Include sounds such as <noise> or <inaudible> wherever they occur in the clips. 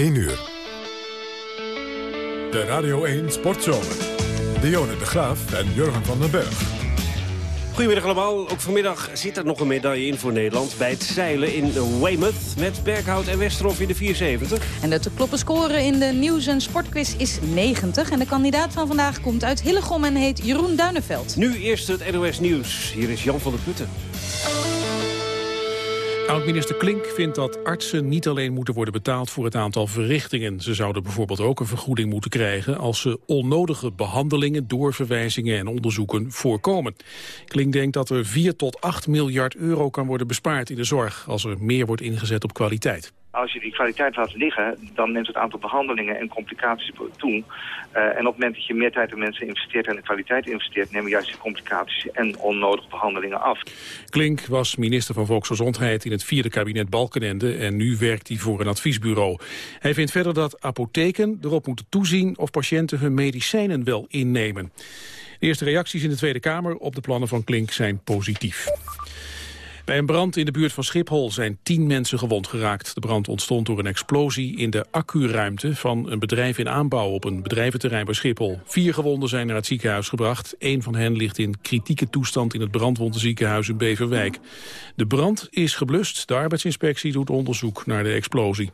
1 uur. De Radio 1 Sportzomer. Dionne de Graaf en Jurgen van den Berg. Goedemiddag allemaal. Ook vanmiddag zit er nog een medaille in voor Nederland... bij het zeilen in Weymouth met Berghout en Westerhof in de 74. En de te kloppen score in de nieuws- en sportquiz is 90. En de kandidaat van vandaag komt uit Hillegom en heet Jeroen Duineveld. Nu eerst het NOS Nieuws. Hier is Jan van der Putten. Oud-minister Klink vindt dat artsen niet alleen moeten worden betaald voor het aantal verrichtingen. Ze zouden bijvoorbeeld ook een vergoeding moeten krijgen als ze onnodige behandelingen, doorverwijzingen en onderzoeken voorkomen. Klink denkt dat er 4 tot 8 miljard euro kan worden bespaard in de zorg als er meer wordt ingezet op kwaliteit. Als je die kwaliteit laat liggen, dan neemt het aantal behandelingen en complicaties toe. Uh, en op het moment dat je meer tijd en mensen investeert en de kwaliteit investeert... nemen juist die complicaties en onnodige behandelingen af. Klink was minister van Volksgezondheid in het vierde kabinet Balkenende... en nu werkt hij voor een adviesbureau. Hij vindt verder dat apotheken erop moeten toezien... of patiënten hun medicijnen wel innemen. De eerste reacties in de Tweede Kamer op de plannen van Klink zijn positief. Bij een brand in de buurt van Schiphol zijn tien mensen gewond geraakt. De brand ontstond door een explosie in de accuruimte van een bedrijf in aanbouw op een bedrijventerrein bij Schiphol. Vier gewonden zijn naar het ziekenhuis gebracht. Eén van hen ligt in kritieke toestand in het brandwondenziekenhuis in Beverwijk. De brand is geblust. De arbeidsinspectie doet onderzoek naar de explosie.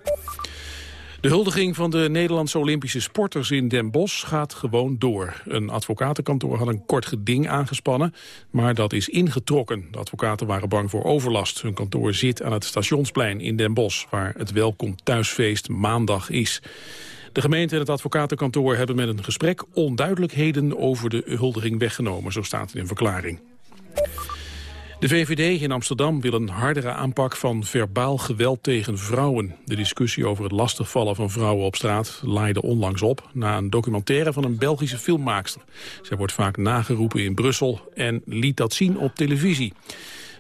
De huldiging van de Nederlandse Olympische sporters in Den Bosch gaat gewoon door. Een advocatenkantoor had een kort geding aangespannen, maar dat is ingetrokken. De advocaten waren bang voor overlast. Hun kantoor zit aan het stationsplein in Den Bosch, waar het welkom thuisfeest maandag is. De gemeente en het advocatenkantoor hebben met een gesprek onduidelijkheden over de huldiging weggenomen, zo staat in een verklaring. De VVD in Amsterdam wil een hardere aanpak van verbaal geweld tegen vrouwen. De discussie over het lastigvallen van vrouwen op straat laaide onlangs op... na een documentaire van een Belgische filmmaakster. Zij wordt vaak nageroepen in Brussel en liet dat zien op televisie.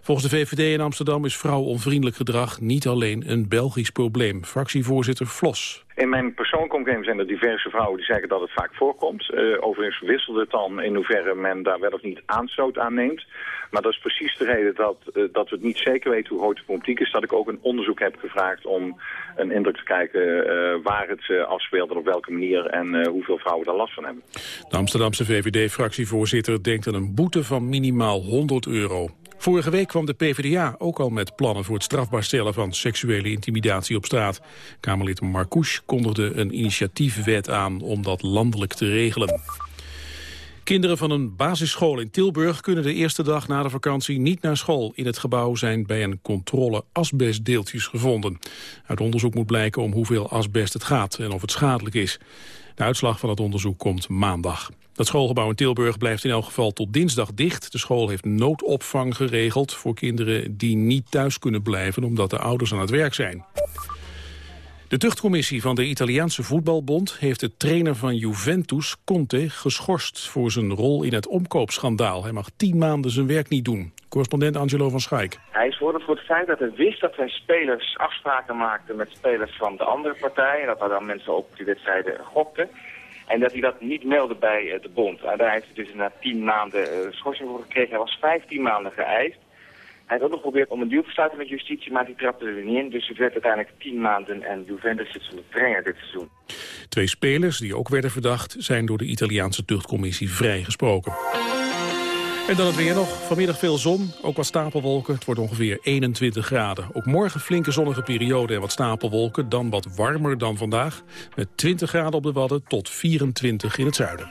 Volgens de VVD in Amsterdam is vrouwonvriendelijk gedrag niet alleen een Belgisch probleem. Fractievoorzitter Vlos. In mijn persoonlijke omgeving zijn er diverse vrouwen die zeggen dat het vaak voorkomt. Uh, overigens wisselt het dan in hoeverre men daar wel of niet aanstoot aan neemt. Maar dat is precies de reden dat, uh, dat we het niet zeker weten hoe groot de problematiek is. Dat ik ook een onderzoek heb gevraagd om een indruk te kijken uh, waar het afspeelt en op welke manier en hoeveel vrouwen daar last van hebben. De Amsterdamse VVD-fractievoorzitter denkt aan een boete van minimaal 100 euro. Vorige week kwam de PvdA ook al met plannen voor het strafbaar stellen van seksuele intimidatie op straat. Kamerlid Marcouch kondigde een initiatiefwet aan om dat landelijk te regelen. Kinderen van een basisschool in Tilburg kunnen de eerste dag na de vakantie niet naar school. In het gebouw zijn bij een controle asbestdeeltjes gevonden. Uit onderzoek moet blijken om hoeveel asbest het gaat en of het schadelijk is. De uitslag van het onderzoek komt maandag. Dat schoolgebouw in Tilburg blijft in elk geval tot dinsdag dicht. De school heeft noodopvang geregeld voor kinderen die niet thuis kunnen blijven... omdat de ouders aan het werk zijn. De tuchtcommissie van de Italiaanse voetbalbond heeft de trainer van Juventus, Conte, geschorst voor zijn rol in het omkoopschandaal. Hij mag tien maanden zijn werk niet doen. Correspondent Angelo van Schaik. Hij is voor het feit dat hij wist dat zijn spelers afspraken maakten met spelers van de andere partij. En dat er dan mensen op die wedstrijden gokten. En dat hij dat niet meldde bij de bond. Daar heeft hij dus na tien maanden schorsing voor gekregen. Hij was vijftien maanden geëist. Hij heeft ook nog geprobeerd om een deal te sluiten met justitie, maar die trapte er niet in. Dus het werd uiteindelijk tien maanden en Juventus zit zonder trainer dit seizoen. Twee spelers die ook werden verdacht zijn door de Italiaanse tuchtcommissie vrijgesproken. En dan het weer nog. Vanmiddag veel zon, ook wat stapelwolken. Het wordt ongeveer 21 graden. Ook morgen flinke zonnige periode en wat stapelwolken. Dan wat warmer dan vandaag. Met 20 graden op de Wadden tot 24 in het zuiden.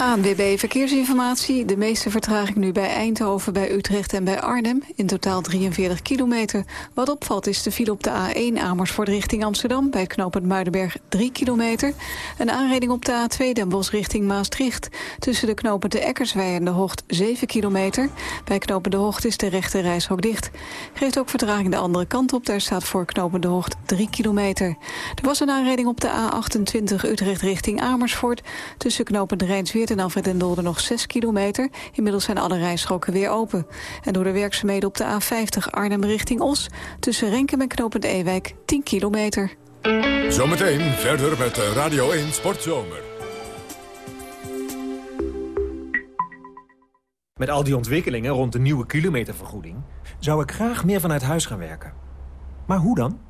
ANWB Verkeersinformatie. De meeste vertraging nu bij Eindhoven, bij Utrecht en bij Arnhem. In totaal 43 kilometer. Wat opvalt is de file op de A1 Amersfoort richting Amsterdam... bij knooppunt Muidenberg 3 kilometer. Een aanrijding op de A2 Den Bosch richting Maastricht. Tussen de knopen de Eckerswei en de Hocht 7 kilometer. Bij knopen de Hocht is de rechte reishok dicht. Geeft ook vertraging de andere kant op. Daar staat voor knopen de Hocht 3 kilometer. Er was een aanrijding op de A28 Utrecht richting Amersfoort. Tussen knopen de En Alfred en Dolder nog 6 kilometer. Inmiddels zijn alle rijstroken weer open. En door de werkzaamheden op de A50 Arnhem richting Os... tussen Renken en Knopend Ewijk 10 kilometer. Zometeen verder met Radio 1 Sportzomer. Met al die ontwikkelingen rond de nieuwe kilometervergoeding... zou ik graag meer vanuit huis gaan werken. Maar hoe dan?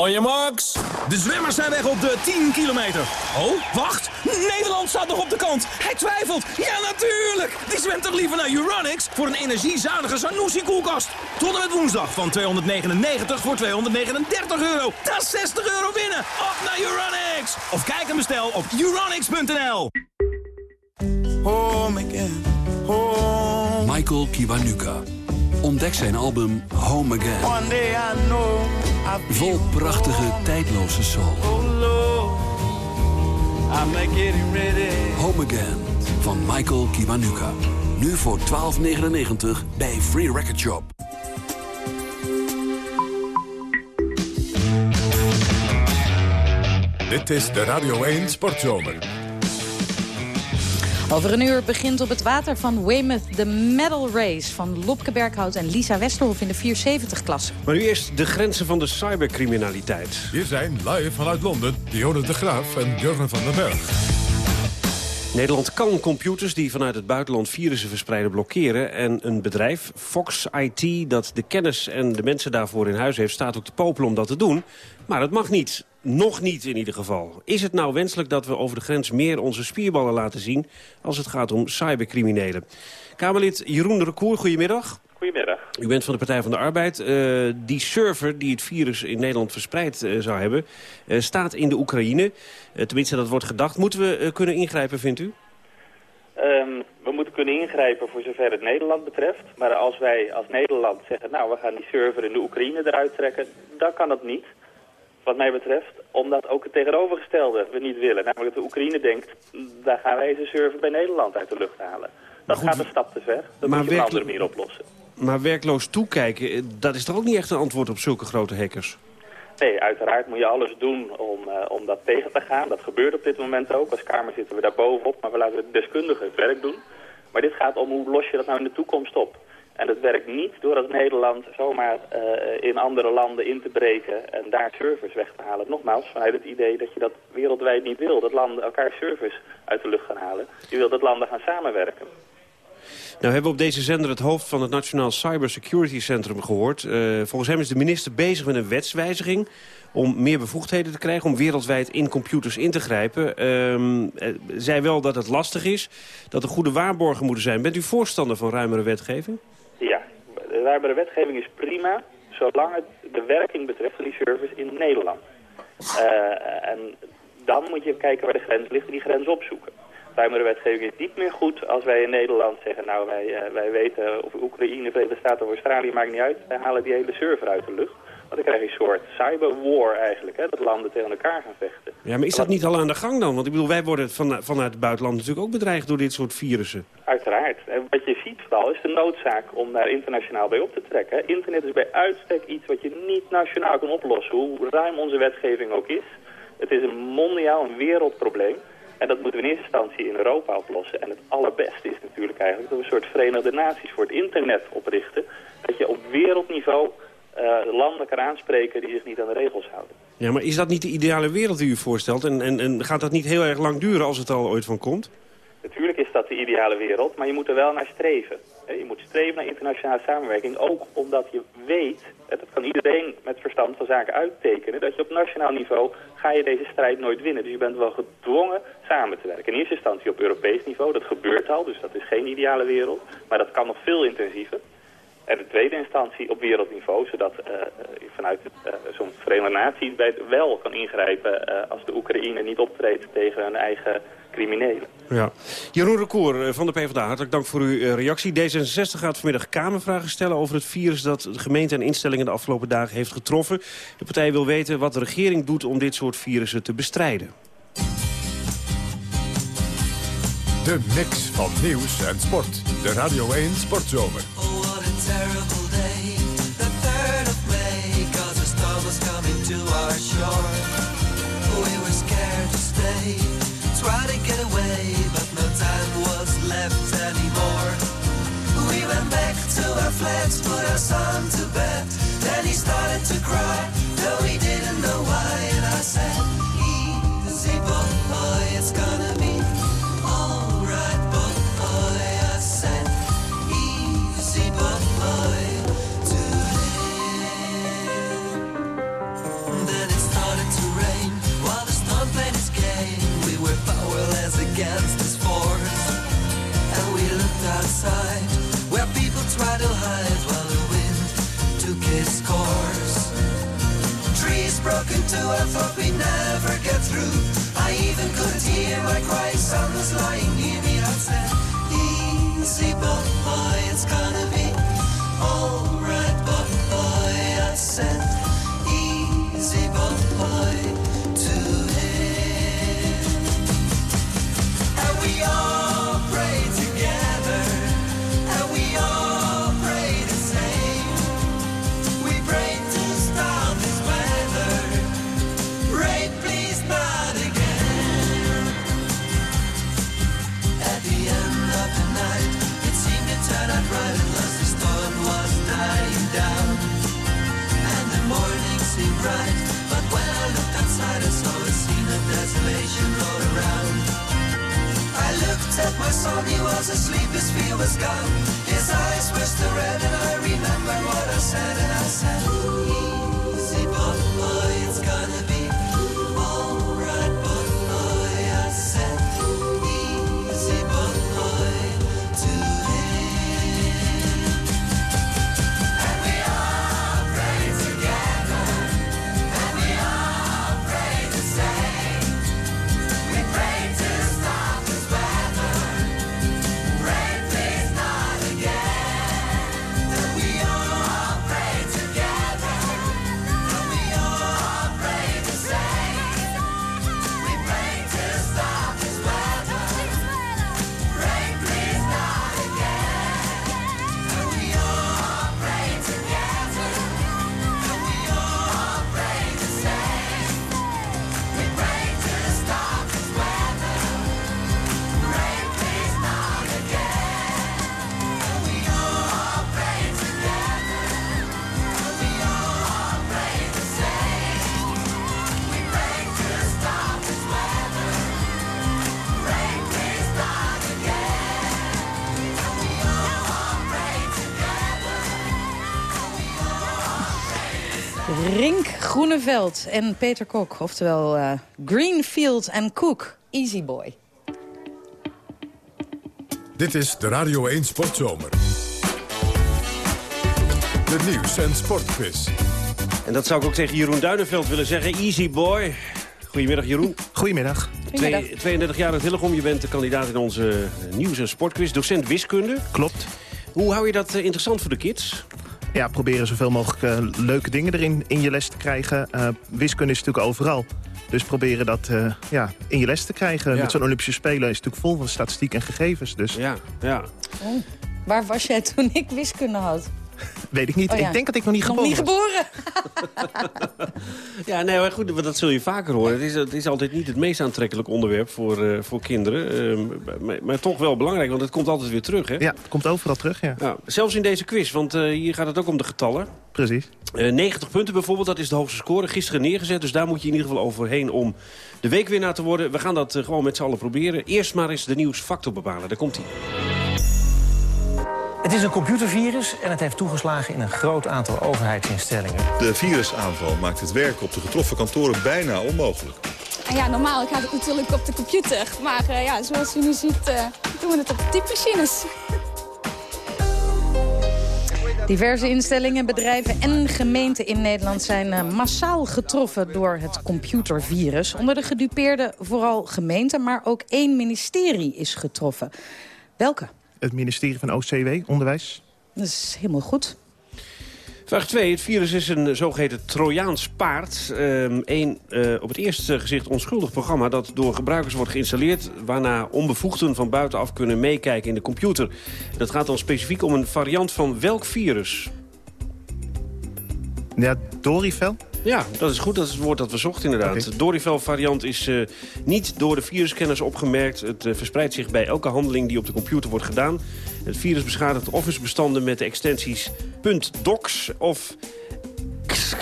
On your marks. De zwemmers zijn weg op de 10 kilometer. Oh, wacht. Nederland staat nog op de kant. Hij twijfelt. Ja, natuurlijk. Die zwemt toch liever naar Uranix voor een energiezuinige Sanusi-koelkast. Tot en met woensdag van 299 voor 239 euro. Dat is 60 euro winnen. Op naar Uranix. Of kijk en bestel op uranix.nl. Home again. Home. Michael Kiwanuka. Ontdek zijn album Home Again. One day I know Vol prachtige, tijdloze soul. Home Again van Michael Kiwanuka. Nu voor 12,99 bij Free Record Shop. Dit is de Radio 1 Sportzomer. Over een uur begint op het water van Weymouth de medal race... van Lopke Berghout en Lisa Westerhof in de 470-klasse. Maar nu eerst de grenzen van de cybercriminaliteit. Hier zijn live vanuit Londen Dionne de Graaf en Jurgen van den Berg. Nederland kan computers die vanuit het buitenland virussen verspreiden blokkeren. En een bedrijf, Fox IT, dat de kennis en de mensen daarvoor in huis heeft... staat ook te popelen om dat te doen. Maar het mag niet. Nog niet in ieder geval. Is het nou wenselijk dat we over de grens meer onze spierballen laten zien... als het gaat om cybercriminelen? Kamerlid Jeroen de Recour, goedemiddag. Goedemiddag. U bent van de Partij van de Arbeid. Uh, die server die het virus in Nederland verspreid uh, zou hebben... Uh, staat in de Oekraïne. tenminste, dat wordt gedacht. Moeten we kunnen ingrijpen, vindt u? Um, we moeten kunnen ingrijpen voor zover het Nederland betreft. Maar als wij als Nederland zeggen... nou, we gaan die server in de Oekraïne eruit trekken... dan kan dat niet, wat mij betreft. Omdat ook het tegenovergestelde we niet willen. Namelijk dat de Oekraïne denkt... daar gaan wij deze server bij Nederland uit de lucht halen. Dat goed, gaat een stap te ver. Dat moet je op een andere manier oplossen. Maar werkloos toekijken, dat is toch ook niet echt een antwoord op zulke grote hackers? Nee, uiteraard moet je alles doen om, uh, om dat tegen te gaan. Dat gebeurt op dit moment ook. Als Kamer zitten we daar bovenop, maar we laten de deskundigen het werk doen. Maar dit gaat om hoe los je dat nou in de toekomst op. En dat werkt niet door als Nederland zomaar uh, in andere landen in te breken en daar servers weg te halen. Nogmaals, vanuit het idee dat je dat wereldwijd niet wil. Dat landen elkaar servers uit de lucht gaan halen. Je wil dat landen gaan samenwerken. Nou hebben we op deze zender het hoofd van het Nationaal Cybersecurity Centrum gehoord. Uh, volgens hem is de minister bezig met een wetswijziging om meer bevoegdheden te krijgen... om wereldwijd in computers in te grijpen. Uh, zei wel dat het lastig is, dat er goede waarborgen moeten zijn. Bent u voorstander van ruimere wetgeving? De wetgeving is prima... zolang het de werking betreft van die service in Nederland. Uh, en dan moet je kijken waar de grens ligt en die grens opzoeken ruimere wetgeving is niet meer goed als wij in Nederland zeggen... nou, wij, uh, wij weten of Oekraïne, Verenigde Staten of Australië, maakt niet uit. Wij halen die hele server uit de lucht. Dan krijg je een soort cyberwar eigenlijk, hè, dat landen tegen elkaar gaan vechten. Ja, maar is dat niet al aan de gang dan? Want ik bedoel, wij worden van, vanuit het buitenland natuurlijk ook bedreigd door dit soort virussen. Uiteraard. En wat je ziet vooral is de noodzaak om daar internationaal bij op te trekken. Internet is bij uitstek iets wat je niet nationaal kan oplossen, hoe ruim onze wetgeving ook is. Het is een mondiaal, een wereldprobleem. En dat moeten we in eerste instantie in Europa oplossen. En het allerbeste is natuurlijk eigenlijk dat we een soort Verenigde Naties voor het internet oprichten. Dat je op wereldniveau uh, landen kan aanspreken die zich niet aan de regels houden. Ja, maar is dat niet de ideale wereld die u voorstelt? En, en, en gaat dat niet heel erg lang duren als het er al ooit van komt? Natuurlijk is dat de ideale wereld, maar je moet er wel naar streven. Je moet streven naar internationale samenwerking, ook omdat je weet, dat kan iedereen met verstand van zaken uittekenen, dat je op nationaal niveau ga je deze strijd nooit winnen. Dus je bent wel gedwongen samen te werken. In eerste instantie op Europees niveau, dat gebeurt al, dus dat is geen ideale wereld, maar dat kan nog veel intensiever. En in tweede instantie op wereldniveau, zodat uh, vanuit uh, zo'n Verenigde Naties wel kan ingrijpen uh, als de Oekraïne niet optreedt tegen hun eigen criminelen. Ja. Jeroen Recour van de PvdA, hartelijk dank voor uw reactie. D66 gaat vanmiddag Kamervragen stellen over het virus dat de gemeente en instellingen de afgelopen dagen heeft getroffen. De partij wil weten wat de regering doet om dit soort virussen te bestrijden. De mix van nieuws en sport. De Radio 1 Sportzomer. terrible day, the 3rd of May, cause a storm was coming to our shore. We were scared to stay, try to get away, but no time was left anymore. We went back to our flats, put our son to bed, then he started to cry, though he didn't know why, and I said, Easy boy, it's gonna swaddle hides while the wind took its course. Trees broke into I thought we'd never get through. I even could hear my cry, Son was lying near me. I said, easy, but boy, it's gonna be alright, but boy, I said, easy, but boy. Son, he was asleep, his fear was gone. His eyes were still red, and I remembered what I said, and I said, Groeneveld en Peter Kok, oftewel eh, Greenfield en Cook. Easy boy. Dit is de Radio 1 Sportzomer. De nieuws- en sportquiz. En dat zou ik ook tegen Jeroen Duinenveld willen zeggen. Easy boy. Goedemiddag Jeroen. Goedemiddag. Twee- 32 jaar uit Hillegom. Je bent de kandidaat in onze eh, nieuws- en sportquiz. Docent wiskunde. Klopt. Hoe hou je dat eh, interessant voor de kids? Ja, proberen zoveel mogelijk eh, leuke dingen erin in je les te krijgen. Eh, wiskunde is natuurlijk overal. Dus proberen dat eh, ja, in je les te krijgen. Ja. Met zo'n Olympische Spelen is het natuurlijk vol van statistiek en gegevens. Dus Ja, ja. Oh, waar was jij toen ik wiskunde had? <laughs> weet ik niet. Oh ja. Ik denk dat ik nog niet Nog geboren niet geboren. <laughs> Ja, nee, maar goed, maar dat zul je vaker horen. Het is, het is altijd niet het meest aantrekkelijk onderwerp voor, eh, voor kinderen. Ehm, maar, maar toch wel belangrijk, want het komt altijd weer terug, hè? Ja, het komt overal terug, ja. Ja, zelfs in deze quiz, want eh, hier gaat het ook om de getallen. Precies. Eh, 90 punten bijvoorbeeld, dat is de hoogste score. Gisteren neergezet, dus daar moet je in ieder geval overheen om de weekwinnaar te worden. We gaan dat eh, gewoon met z'n allen proberen. Eerst maar eens de nieuwsfactor bepalen. Daar komt hij. Het is een computervirus en het heeft toegeslagen in een groot aantal overheidsinstellingen. De virusaanval maakt het werken op de getroffen kantoren bijna onmogelijk. En ja, normaal gaat het natuurlijk op de computer. Maar eh, ja, zoals u nu ziet, eh, doen we het op typemachines. Diverse instellingen, bedrijven en gemeenten in Nederland zijn eh, massaal getroffen door het computervirus. Onder de gedupeerden vooral gemeenten, maar ook één ministerie is getroffen. Welke? Het ministerie van OCW, Onderwijs. Dat is helemaal goed. Vraag 2. Het virus is een zogeheten Trojaans paard. Een eh, op het eerste gezicht onschuldig programma... dat door gebruikers wordt geïnstalleerd... waarna onbevoegden van buitenaf kunnen meekijken in de computer. Dat gaat dan specifiek om een variant van welk virus? Ja, Dorivel. Ja, dat is goed. Dat is het woord dat we zochten inderdaad. De Dorivel-variant is eh, niet door de viruskenners opgemerkt. Het eh, verspreidt zich bij elke handeling die op de computer wordt gedaan. Het virus beschadigt Office-bestanden met de extensies .docs of... <laughs>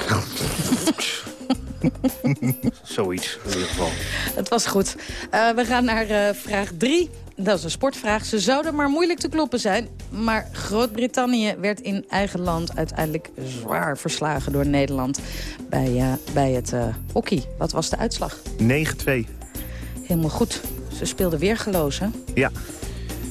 Zoiets, in ieder geval. Het was goed. Eh, we gaan naar vraag 3. Dat is een sportvraag. Ze zouden maar moeilijk te kloppen zijn. Maar Groot-Brittannië werd in eigen land uiteindelijk zwaar verslagen door Nederland. Bij, eh, bij het eh, hockey. Wat was de uitslag? 9-2. Helemaal goed. Ze speelden weergeloos, hè? Ja.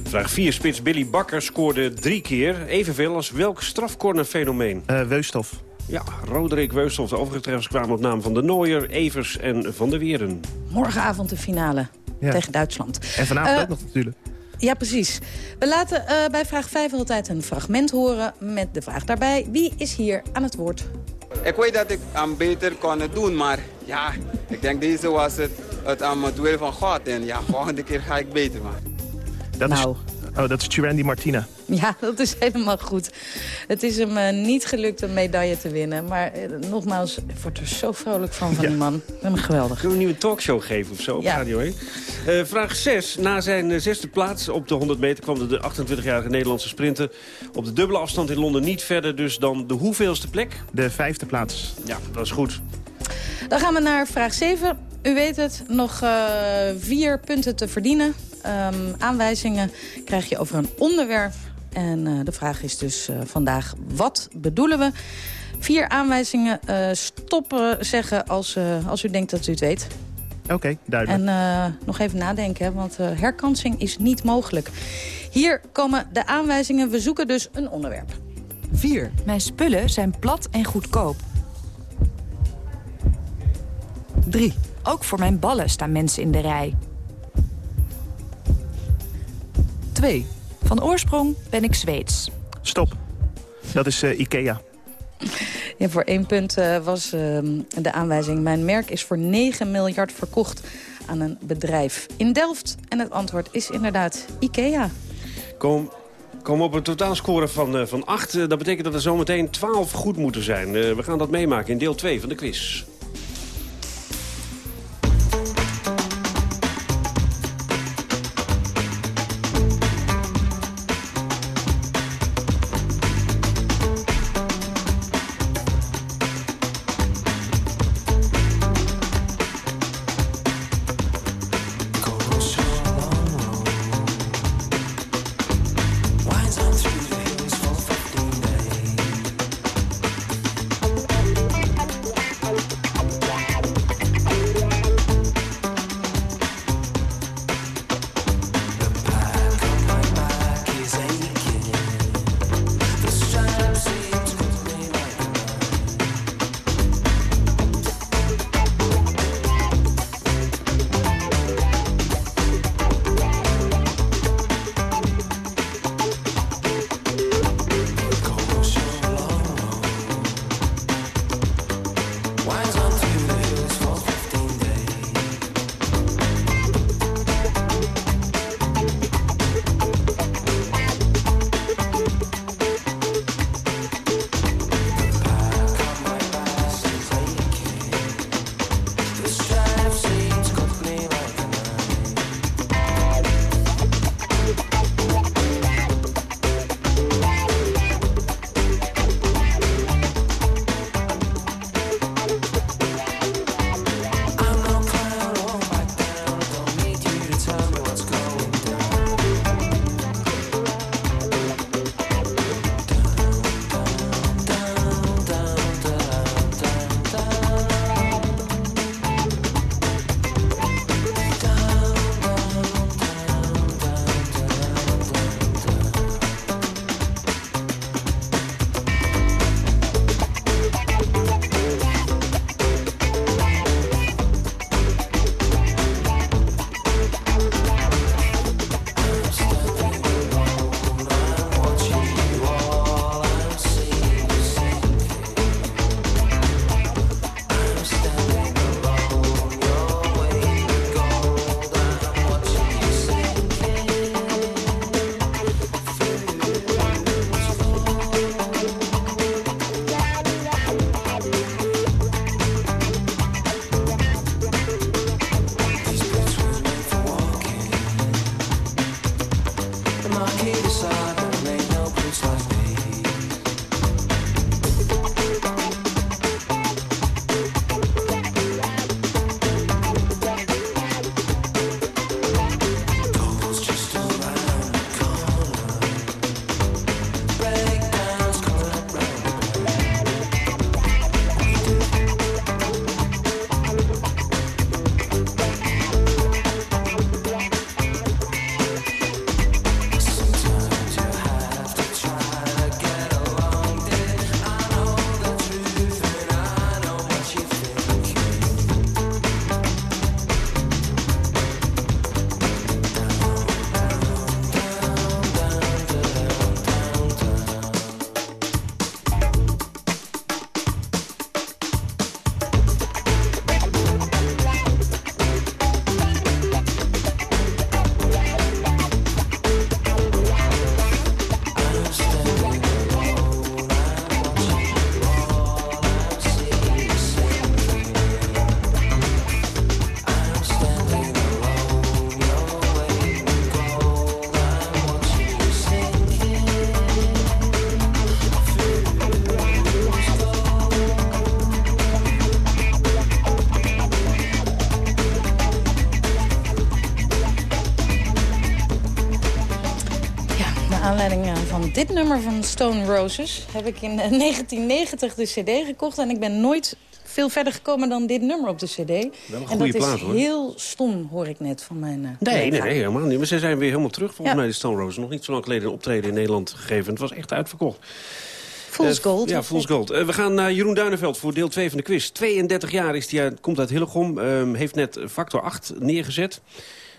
Vraag 4. Spits Billy Bakker scoorde drie keer. Evenveel als welk strafcornerfenomeen? Uh, Weusthof. Ja, Roderick Weusthof, de overige treffers kwamen op naam van de Nooier, Evers en Van der Wieren. Morgenavond de finale Ja. tegen Duitsland. En vanavond Eh, ook nog natuurlijk. Ja, precies. We laten eh, bij vraag 5 altijd een fragment horen met de vraag daarbij. Wie is hier aan het woord? Ik weet dat ik aan beter kon het doen, maar ja, ik denk deze was het, het aan het wil van God. En ja, volgende keer ga ik beter maken. Dat Nou. is, oh, dat is Chirandy Martina. <laughs> Ja, dat is helemaal goed. Het is hem eh, niet gelukt een medaille te winnen. Maar eh, nogmaals, ik word er zo vrolijk van, van die man. Hem geweldig. Kunnen we een nieuwe talkshow geven of zo op Ja. Radio 1? Eh, vraag 6. Na zijn zesde plaats op de 100 meter kwam de 28-jarige Nederlandse sprinter op de dubbele afstand in Londen niet verder dus dan de hoeveelste plek? De vijfde plaats. Ja, dat is goed. Dan gaan we naar vraag 7. U weet het, nog eh, vier punten te verdienen. Ehm, aanwijzingen krijg je over een onderwerp. En eh, de vraag is dus eh, vandaag, wat bedoelen we? Vier aanwijzingen, eh, stoppen zeggen als, eh, als u denkt dat u het weet. Oké, duidelijk. En eh, nog even nadenken, hè, want eh, herkansing is niet mogelijk. Hier komen de aanwijzingen. We zoeken dus een onderwerp. 4. Mijn spullen zijn plat en goedkoop. 3. Ook voor mijn ballen staan mensen in de rij. 2. Van oorsprong ben ik Zweeds. Stop. Dat is eh, Ikea. Ja, voor één punt eh, was ehm, de aanwijzing... mijn merk is voor 9 miljard verkocht aan een bedrijf in Delft. En het antwoord is inderdaad IKEA. Kom, kom op een totaalscore van, eh, van 8. Eh, dat betekent dat er zometeen 12 goed moeten zijn. Eh, we gaan dat meemaken in deel 2 van de quiz. Nummer van Stone Roses... heb ik in eh, <laughs> 1990 de cd gekocht. En ik ben nooit veel verder gekomen dan dit nummer op de cd. een en dat plaat, is hoor. heel stom, hoor ik net van mijn... eh, Nee, nee, nee, helemaal niet. Maar ze zijn weer helemaal terug, volgens Ja. mij, de Stone Roses. Nog niet zo lang geleden een optreden in Nederland gegeven. Het was echt uitverkocht. Fool's Eh, Gold. Ja, Fool's Gold. Eh, we gaan naar Jeroen Duineveld voor deel 2 van de quiz. 32 jaar is hij, komt uit Hillegom. ehm, heeft net factor 8 neergezet.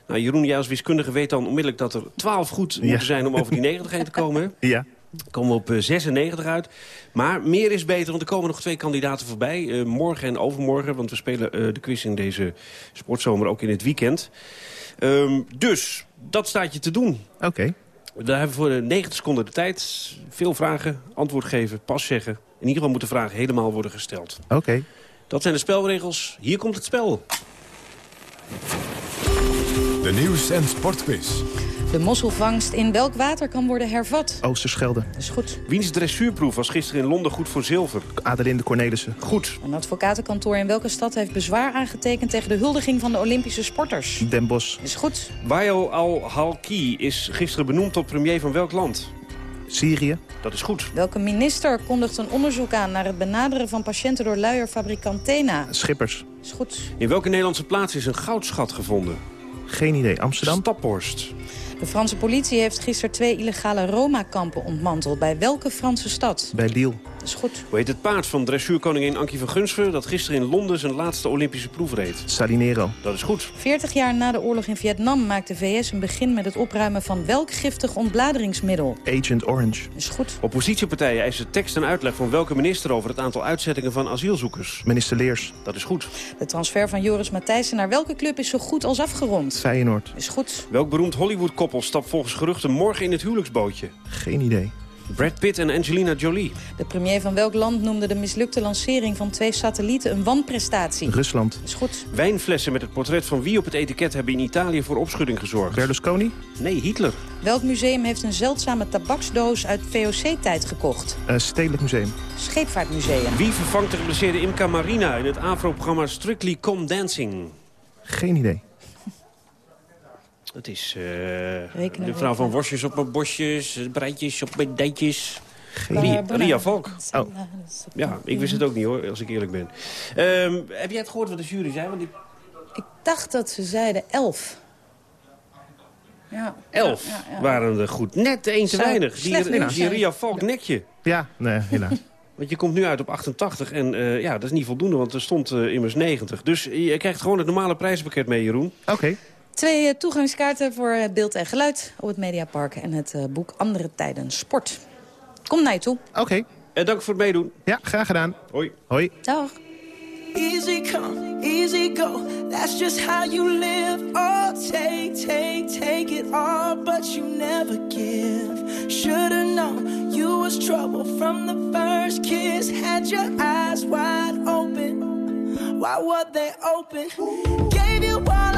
Nou, Jeroen, jij als wiskundige weet dan onmiddellijk dat er 12 goed moeten zijn om over die 90 heen te komen. hè? <laughs> Ja. Komen we op eh, 96 uit. Maar meer is beter, want er komen nog twee kandidaten voorbij. Eh, morgen en overmorgen, want we spelen eh, de quiz in deze sportzomer ook in het weekend. Ehm, dus, dat staat je te doen. Oké. Daar hebben we voor de 90 seconden de tijd. Veel vragen, antwoord geven, pas zeggen. In ieder geval moeten vragen helemaal worden gesteld. Oké. Dat zijn de spelregels. Hier komt het spel. De nieuws- en sportquiz. De mosselvangst in welk water kan worden hervat? Oosterschelde. Dat is goed. Wiens dressuurproef was gisteren in Londen goed voor zilver? Adelinde Cornelissen. Goed. Een advocatenkantoor in welke stad heeft bezwaar aangetekend... tegen de huldiging van de Olympische sporters? Den Bosch. Is goed. Wael al-Halki is gisteren benoemd tot premier van welk land? Syrië. Dat is goed. Welke minister kondigt een onderzoek aan... naar het benaderen van patiënten door luierfabrikant Tena? Schippers. Is goed. In welke Nederlandse plaats is een goudschat gevonden? Geen idee. Amsterdam. Staphorst. De Franse politie heeft gisteren twee illegale Roma-kampen ontmanteld. Bij welke Franse stad? Bij Lille. Dat is goed. Hoe heet het paard van dressuurkoningin Ankie van Gunsven... dat gisteren in Londen zijn laatste Olympische proef reed? Salinero. Dat is goed. 40 jaar na de oorlog in Vietnam maakt de VS een begin met het opruimen van welk giftig ontbladeringsmiddel? Agent Orange. Is goed. Oppositiepartijen eisen tekst en uitleg van welke minister... over het aantal uitzettingen van asielzoekers? Minister Leers. Dat is goed. De transfer van Joris Matthijssen naar welke club is zo goed als afgerond? Feyenoord. Is goed. Welk beroemd Hollywood-koppel stapt volgens geruchten morgen in het huwelijksbootje? Geen idee. Brad Pitt en Angelina Jolie. De premier van welk land noemde de mislukte lancering van twee satellieten een wanprestatie? Rusland. Is goed. Wijnflessen met het portret van wie op het etiket hebben in Italië voor opschudding gezorgd? Berlusconi. Nee, Hitler. Welk museum heeft een zeldzame tabaksdoos uit VOC-tijd gekocht? Uh, Stedelijk Museum. Scheepvaartmuseum. Wie vervangt de geblesseerde Imca Marina in het AVRO-programma Strictly Come Dancing? Geen idee. Het is eh, Rekenen de vrouw van worstjes op mijn bosjes, breitjes op mijn dijtjes. Ria. Ria Valk. Oh. Ja, ik wist het ook niet hoor, als ik eerlijk ben. Ehm, heb jij het gehoord wat de jury zei? Want die... Ik dacht dat ze zeiden elf. Ja. Elf Ja, ja, ja. waren er goed. Net één te weinig. Die, die Ria Valk nekje. Ja, nee, helaas. <laughs> Want je komt nu uit op 88 en eh, ja, dat is niet voldoende, want er stond eh, immers 90. Dus je krijgt gewoon het normale prijzenpakket mee, Jeroen. Oké. Twee eh, toegangskaarten voor eh, beeld en geluid op het Mediapark... en het eh, boek Andere Tijden Sport. Kom naar je toe. Oké. En dank voor het meedoen. Ja, graag gedaan. Hoi. Hoi. Dag. Easy come, easy go. That's just how you live. Oh, take, take, take it all, but you never give. Should've known you was trouble from the first kiss. Had your eyes wide open. Why were they open? Gave you all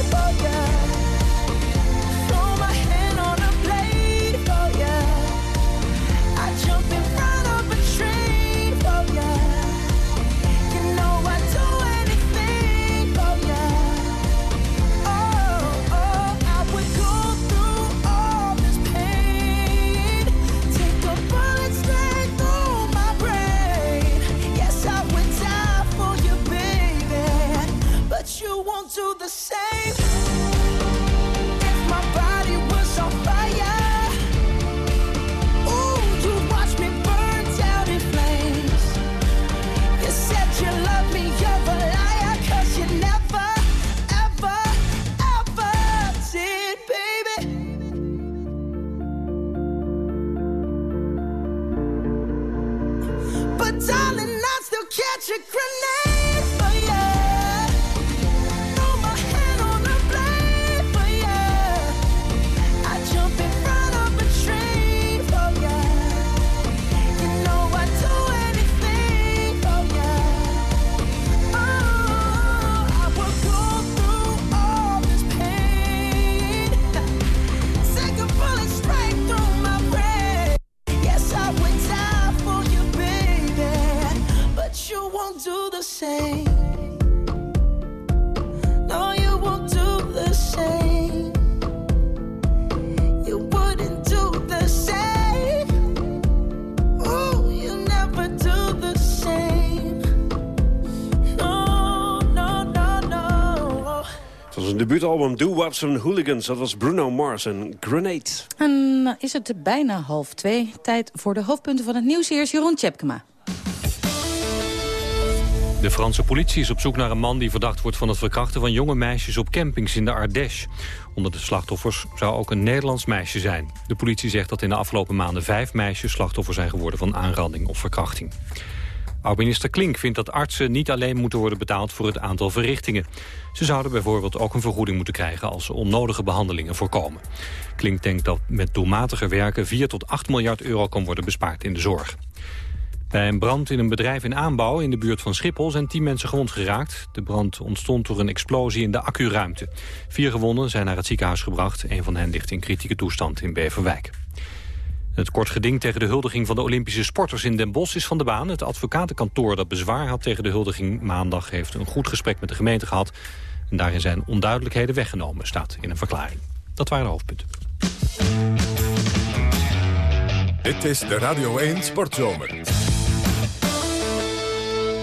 your credit. Same. No, you won't do the same. You wouldn't do the same. Oh, you never do the same. No, no, no, no. Het was een debuutalbum Do Watson Hooligans. Dat was Bruno Mars en Grenade. En dan is het bijna half twee. Tijd voor de hoofdpunten van het nieuws. Hier is Jeroen Tjepkema. De Franse politie is op zoek naar een man die verdacht wordt van het verkrachten van jonge meisjes op campings in de Ardèche. Onder de slachtoffers zou ook een Nederlands meisje zijn. De politie zegt dat in de afgelopen maanden vijf meisjes slachtoffer zijn geworden van aanranding of verkrachting. Oud-minister Klink vindt dat artsen niet alleen moeten worden betaald voor het aantal verrichtingen. Ze zouden bijvoorbeeld ook een vergoeding moeten krijgen als ze onnodige behandelingen voorkomen. Klink denkt dat met doelmatiger werken 4 tot 8 miljard euro kan worden bespaard in de zorg. Bij een brand in een bedrijf in aanbouw in de buurt van Schiphol zijn tien mensen gewond geraakt. De brand ontstond door een explosie in de accuruimte. Vier gewonden zijn naar het ziekenhuis gebracht. Een van hen ligt in kritieke toestand in Beverwijk. Het kort geding tegen de huldiging van de Olympische sporters in Den Bosch is van de baan. Het advocatenkantoor dat bezwaar had tegen de huldiging maandag... heeft een goed gesprek met de gemeente gehad. En daarin zijn onduidelijkheden weggenomen, staat in een verklaring. Dat waren de hoofdpunten. Dit is de Radio 1 Sportzomer.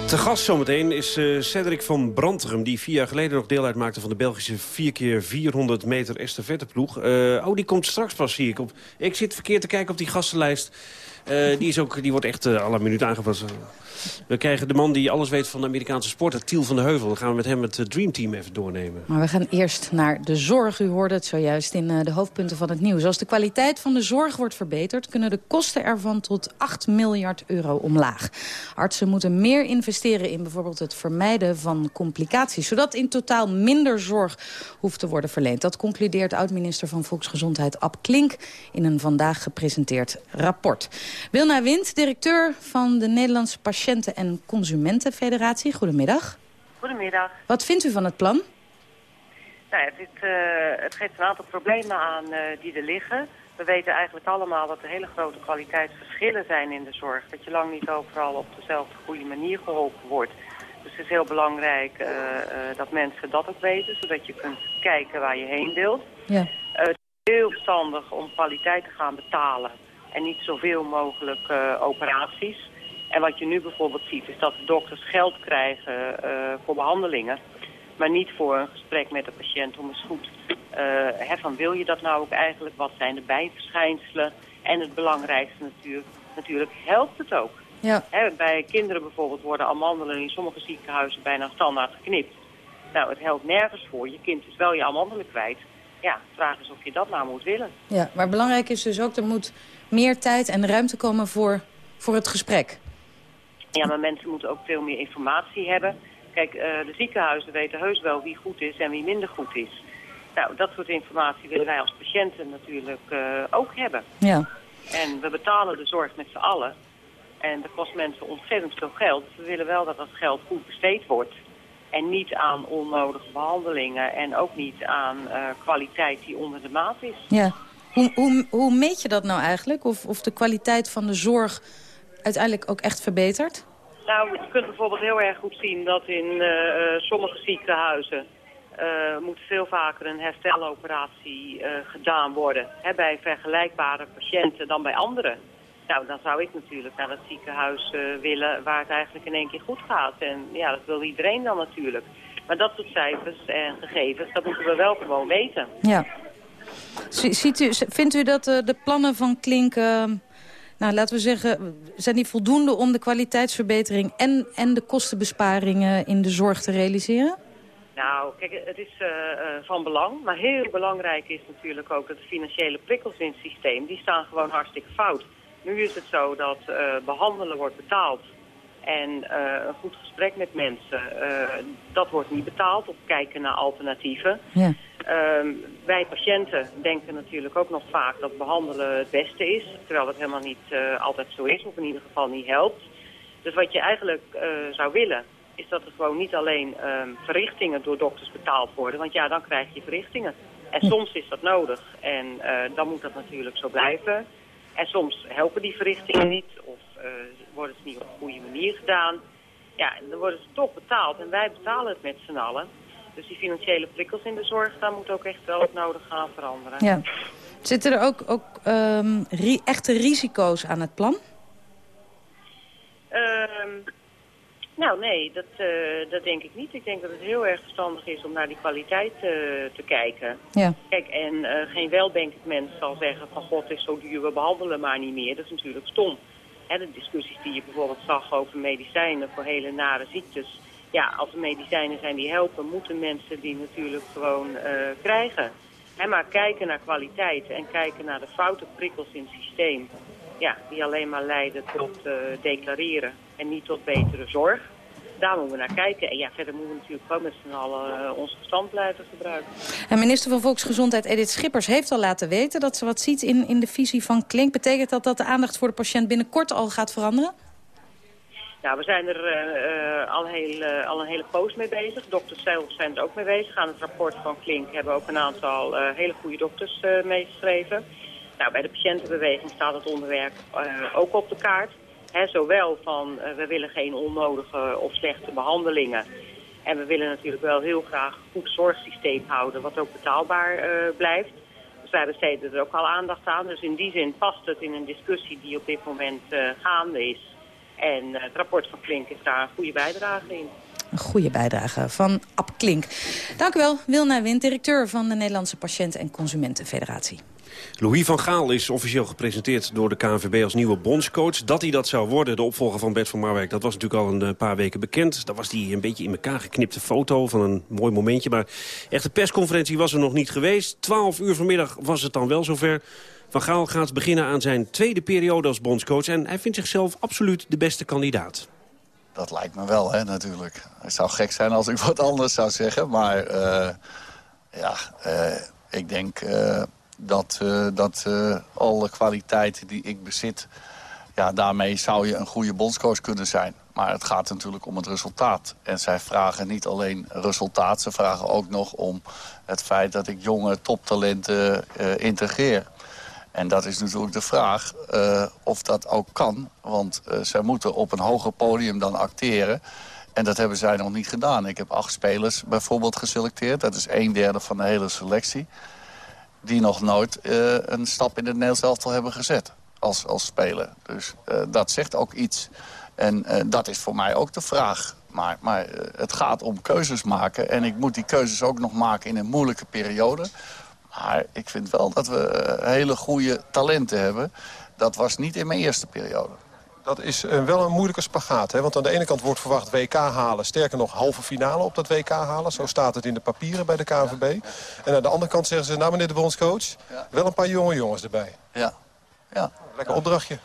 Te gast zometeen is eh, Cedric van Brantegem... die vier jaar geleden nog deel uitmaakte van de Belgische 4x400 meter estafetteploeg. Eh oh, die komt straks pas, zie ik. Op. Ik zit verkeerd te kijken op die gastenlijst. Eh, die, is ook, die wordt echt alle minuut aangepast. We krijgen de man die alles weet van de Amerikaanse sport, Tiel van de Heuvel. Dan gaan we met hem het eh, Dream Team even doornemen. Maar we gaan eerst naar de zorg. U hoorde het zojuist in eh, de hoofdpunten van het nieuws. Als de kwaliteit van de zorg wordt verbeterd... kunnen de kosten ervan tot 8 miljard euro omlaag. Artsen moeten meer investeren in bijvoorbeeld het vermijden van complicaties... zodat in totaal minder zorg hoeft te worden verleend. Dat concludeert oud-minister van Volksgezondheid Ab Klink... in een vandaag gepresenteerd rapport. Wilna Wind, directeur van de Nederlandse Patiënten- en Consumentenfederatie. Goedemiddag. Goedemiddag. Wat vindt u van het plan? Nou, dit, eh, het geeft een aantal problemen aan eh, die er liggen. We weten eigenlijk allemaal dat er hele grote kwaliteitsverschillen zijn in de zorg. Dat je lang niet overal op dezelfde goede manier geholpen wordt. Dus het is heel belangrijk eh, dat mensen dat ook weten, zodat je kunt kijken waar je heen wilt. Ja. Het is heel verstandig om kwaliteit te gaan betalen en niet zoveel mogelijk operaties. En wat je nu bijvoorbeeld ziet is dat de dokters geld krijgen eh, voor behandelingen, maar niet voor een gesprek met de patiënt om eens goed hè, van wil je dat nou ook eigenlijk, wat zijn de bijverschijnselen en het belangrijkste natuurlijk, natuurlijk helpt het ook. Ja. Hè, bij kinderen bijvoorbeeld worden amandelen in sommige ziekenhuizen bijna standaard geknipt. Nou, het helpt nergens voor. Je kind is wel je amandelen kwijt. Ja, de vraag is of je dat nou moet willen. Ja, maar belangrijk is dus ook, er moet meer tijd en ruimte komen voor, voor het gesprek. Ja, maar mensen moeten ook veel meer informatie hebben. Kijk, eh, de ziekenhuizen weten heus wel wie goed is en wie minder goed is. Nou, dat soort informatie willen wij als patiënten natuurlijk eh, ook hebben. Ja. En we betalen de zorg met z'n allen. En dat kost mensen ontzettend veel geld. We willen wel dat dat geld goed besteed wordt. En niet aan onnodige behandelingen en ook niet aan eh, kwaliteit die onder de maat is. Ja. Hoe, hoe, hoe meet je dat nou eigenlijk? Of, of de kwaliteit van de zorg uiteindelijk ook echt verbetert? Nou, je kunt bijvoorbeeld heel erg goed zien dat in eh, eh, sommige ziekenhuizen eh, moet veel vaker een hersteloperatie eh, gedaan worden. Hè, bij vergelijkbare patiënten dan bij anderen. Nou, dan zou ik natuurlijk naar het ziekenhuis willen waar het eigenlijk in één keer goed gaat. En ja, dat wil iedereen dan natuurlijk. Maar dat soort cijfers en gegevens, dat moeten we wel gewoon weten. Ja. Ziet u, vindt u dat de plannen van Klink, nou, laten we zeggen, zijn die voldoende om de kwaliteitsverbetering en, en de kostenbesparingen in de zorg te realiseren? Nou, kijk, het is eh, eh, van belang. Maar heel belangrijk is natuurlijk ook dat de financiële prikkels in het systeem, die staan gewoon hartstikke fout. Nu is het zo dat eh, behandelen wordt betaald. En eh, een goed gesprek met mensen, eh, dat wordt niet betaald. Of kijken naar alternatieven. Ja. Ehm, wij patiënten denken natuurlijk ook nog vaak dat behandelen het beste is. Terwijl dat helemaal niet eh, altijd zo is, of in ieder geval niet helpt. Dus wat je eigenlijk zou willen, is dat er gewoon niet alleen ehm, verrichtingen door dokters betaald worden. Want ja, dan krijg je verrichtingen. En soms is dat nodig. En dan moet dat natuurlijk zo blijven. En soms helpen die verrichtingen niet. Of worden ze niet op een goede manier gedaan. Ja, en dan worden ze toch betaald. En wij betalen het met z'n allen. Dus die financiële prikkels in de zorg, daar moet ook echt wel het nodig gaan veranderen. Ja. Zitten er ook, ook ehm, ri- echte risico's aan het plan? Ehm, nou, nee, dat, eh, dat denk ik niet. Ik denk dat het heel erg verstandig is om naar die kwaliteit eh, te kijken. Ja. Kijk, en eh, geen weldenkend mens zal zeggen van god, het is zo duur, we behandelen maar niet meer. Dat is natuurlijk stom. De discussies die je bijvoorbeeld zag over medicijnen voor hele nare ziektes. Ja, als er medicijnen zijn die helpen, moeten mensen die natuurlijk gewoon eh, krijgen. Hè, maar kijken naar kwaliteit en kijken naar de foute prikkels in het systeem. Ja, die alleen maar leiden tot eh, declareren en niet tot betere zorg. Daar moeten we naar kijken. En ja, verder moeten we natuurlijk gewoon met z'n allen eh, ons verstand blijven gebruiken. En minister van Volksgezondheid Edith Schippers heeft al laten weten... dat ze wat ziet in, in de visie van Klink. Betekent dat dat de aandacht voor de patiënt binnenkort al gaat veranderen? Nou, we zijn er eh, eh, al, heel, al een hele poos mee bezig. Dokters zelf zijn er ook mee bezig. Aan het rapport van Klink hebben ook een aantal hele goede dokters meegeschreven. Nou, bij de patiëntenbeweging staat het onderwerp ook op de kaart. Zowel van, eh, we willen geen onnodige of slechte behandelingen. En we willen natuurlijk wel heel graag een goed zorgsysteem houden, wat ook betaalbaar eh, blijft. Dus wij besteden er ook al aandacht aan. Dus in die zin past het in een discussie die op dit moment eh, gaande is. En het rapport van Klink is daar een goede bijdrage in. Een goede bijdrage van Ab Klink. Dank u wel, Wilna Wind, directeur van de Nederlandse Patiënten- en Consumentenfederatie. Louis van Gaal is officieel gepresenteerd door de KNVB als nieuwe bondscoach. Dat hij dat zou worden, de opvolger van Bert van Marwijk, dat was natuurlijk al een eh, paar weken bekend. Daar was die een beetje in elkaar geknipte foto van een mooi momentje. Maar echt de persconferentie was er nog niet geweest. Twaalf uur vanmiddag was het dan wel zover. Van Gaal gaat beginnen aan zijn tweede periode als bondscoach. En hij vindt zichzelf absoluut de beste kandidaat. Dat lijkt me wel, hè, natuurlijk. Het zou gek zijn als ik wat anders zou zeggen. Maar eh, ja, eh, ik denk dat, eh, dat eh, alle kwaliteiten die ik bezit... Ja, daarmee zou je een goede bondscoach kunnen zijn. Maar het gaat natuurlijk om het resultaat. En zij vragen niet alleen resultaat, ze vragen ook nog om het feit dat ik jonge toptalenten eh, integreer. En dat is natuurlijk de vraag of dat ook kan. Want zij moeten op een hoger podium dan acteren. En dat hebben zij nog niet gedaan. Ik heb acht spelers bijvoorbeeld geselecteerd. Dat is een derde van de hele selectie. Die nog nooit eh, een stap in het Nederlands elftal hebben gezet. Als, als speler. Dus eh, dat zegt ook iets. En eh, dat is voor mij ook de vraag. Maar, maar het gaat om keuzes maken. En ik moet die keuzes ook nog maken in een moeilijke periode. Maar ik vind wel dat we hele goede talenten hebben. Dat was niet in mijn eerste periode. Dat is eh, wel een moeilijke spagaat. Hè? Want aan de ene kant wordt verwacht WK halen. Sterker nog, halve finale op dat WK halen. Zo staat het in de papieren bij de KNVB. En aan de andere kant zeggen ze, nou meneer de bondscoach... wel een paar jonge jongens erbij. Ja. ja. Lekker opdrachtje.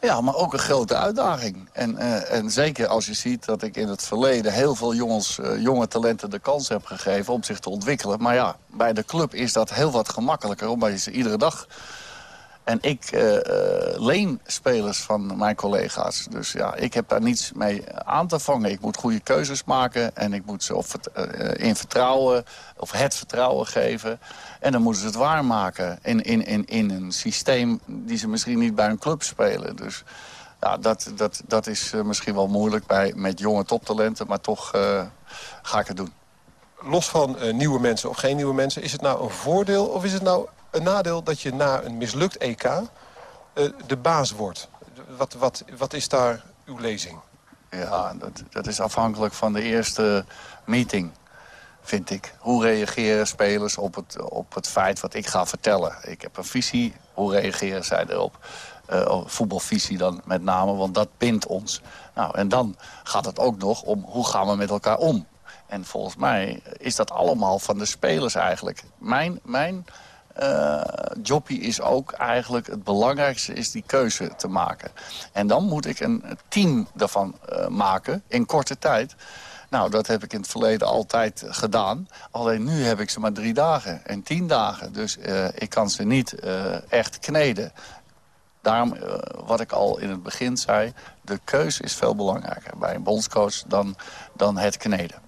Ja, maar ook een grote uitdaging. En, eh, en zeker als je ziet dat ik in het verleden heel veel jongens, eh, jonge talenten de kans heb gegeven om zich te ontwikkelen. Maar ja, bij de club is dat heel wat gemakkelijker, omdat je ze iedere dag... En ik eh, eh, leen spelers van mijn collega's. Dus ja, ik heb daar niets mee aan te vangen. Ik moet goede keuzes maken en ik moet ze eh, in vertrouwen, of het vertrouwen geven. En dan moeten ze het waarmaken in, in, in, in een systeem die ze misschien niet bij een club spelen. Dus ja, dat, dat, dat is misschien wel moeilijk bij, met jonge toptalenten, maar toch ga ik het doen. Los van nieuwe mensen of geen nieuwe mensen... is het nou een voordeel of is het nou een nadeel dat je na een mislukt EK... eh, de baas wordt? Wat, wat, wat is daar uw lezing? Ja, dat, dat is afhankelijk van de eerste meeting, vind ik. Hoe reageren spelers op het, op het feit wat ik ga vertellen? Ik heb een visie, hoe reageren zij erop? Uh, voetbalvisie dan met name, want dat bindt ons. Nou, en dan gaat het ook nog om hoe gaan we met elkaar om. En volgens mij is dat allemaal van de spelers eigenlijk. Mijn, mijn uh, is ook eigenlijk het belangrijkste is die keuze te maken. En dan moet ik een team daarvan uh, maken in korte tijd. Nou, dat heb ik in het verleden altijd gedaan. Alleen nu heb ik ze maar drie dagen en tien dagen. Dus uh, ik kan ze niet echt kneden. Daarom, wat ik al in het begin zei... de keuze is veel belangrijker bij een bondscoach dan, dan het kneden.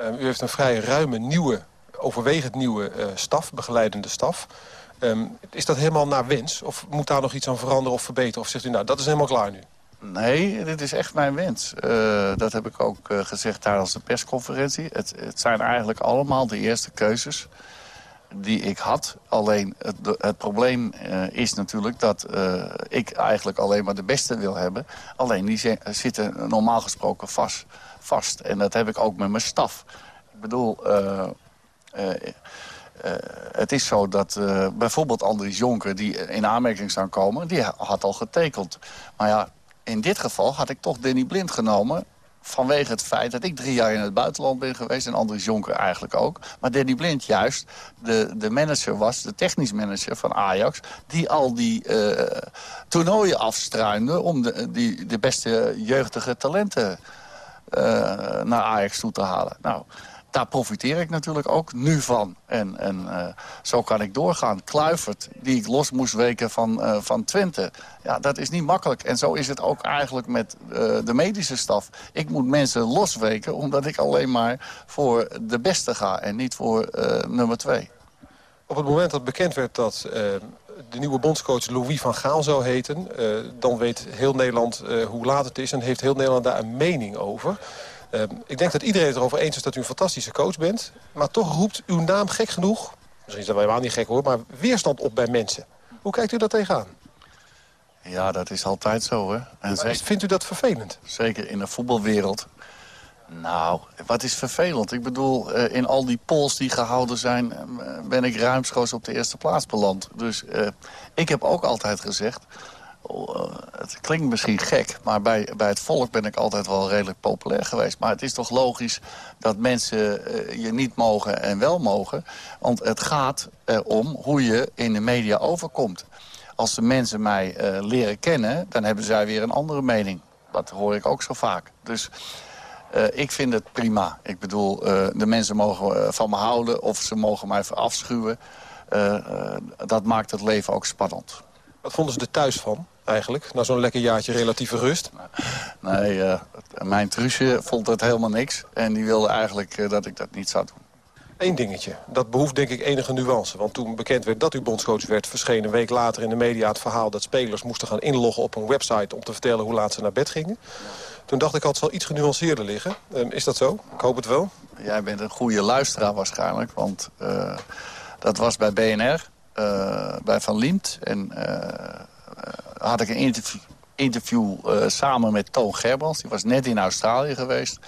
Uh, u heeft een vrij ruime, nieuwe, overwegend nieuwe uh, staf, begeleidende staf. Um, is dat helemaal naar wens? Of moet daar nog iets aan veranderen of verbeteren? Of zegt u, nou, dat is helemaal klaar nu? Nee, dit is echt mijn wens. Uh, dat heb ik ook gezegd tijdens de persconferentie. Het, het zijn eigenlijk allemaal de eerste keuzes die ik had. Alleen het, het probleem uh, is natuurlijk dat uh, ik eigenlijk alleen maar de beste wil hebben. Alleen die zitten normaal gesproken vast, vast. En dat heb ik ook met mijn staf. Ik bedoel, uh, het is zo dat bijvoorbeeld Andries Jonker... die in aanmerking zou komen, die had al getekend. Maar ja, in dit geval had ik toch Danny Blind genomen vanwege het feit dat ik drie jaar in het buitenland ben geweest... en Andries Jonker eigenlijk ook. Maar Danny Blind juist de, de manager was, de technisch manager van Ajax... die al die toernooien afstruinde om de, die, de beste jeugdige talenten naar Ajax toe te halen. Nou, daar profiteer ik natuurlijk ook nu van. En, en uh, zo kan ik doorgaan. Kluivert, die ik los moest weken van, uh, van Twente. Ja, dat is niet makkelijk. En zo is het ook eigenlijk met uh, de medische staf. Ik moet mensen losweken omdat ik alleen maar voor de beste ga... en niet voor nummer twee. Op het moment dat bekend werd dat de nieuwe bondscoach Louis van Gaal zou heten... dan weet heel Nederland hoe laat het is en heeft heel Nederland daar een mening over... Uh, ik denk dat iedereen het erover eens is dat u een fantastische coach bent. Maar toch roept uw naam gek genoeg, misschien is dat helemaal niet gek hoor... maar weerstand op bij mensen. Hoe kijkt u daar tegenaan? Ja, dat is altijd zo, hè. En zeker, vindt u dat vervelend? Zeker in de voetbalwereld. Nou, wat is vervelend? Ik bedoel, uh, in al die polls die gehouden zijn... Uh, ben ik ruimschoots op de eerste plaats beland. Dus uh, ik heb ook altijd gezegd... Uh, het klinkt misschien gek, maar bij, bij het volk ben ik altijd wel redelijk populair geweest. Maar het is toch logisch dat mensen uh, je niet mogen en wel mogen. Want het gaat erom hoe je in de media overkomt. Als de mensen mij leren kennen, dan hebben zij weer een andere mening. Dat hoor ik ook zo vaak. Dus ik vind het prima. Ik bedoel, de mensen mogen van me houden of ze mogen mij afschuwen. dat maakt het leven ook spannend. Wat vonden ze er thuis van? Eigenlijk? Na zo'n lekker jaartje relatieve rust? Nee, uh, mijn truusje vond het helemaal niks. En die wilde eigenlijk uh, dat ik dat niet zou doen. Eén dingetje. Dat behoeft denk ik enige nuance. Want toen bekend werd dat u bondscoach werd... verscheen een week later in de media het verhaal... dat spelers moesten gaan inloggen op een website... om te vertellen hoe laat ze naar bed gingen. Toen dacht ik, al, het zal iets genuanceerder liggen. Uh, is dat zo? Ik hoop het wel. Jij bent een goede luisteraar waarschijnlijk. Want uh, dat was bij BNR, uh, bij Van Liemt. En had ik een interview, uh, samen met Toon Gerbrands. Die was net in Australië geweest.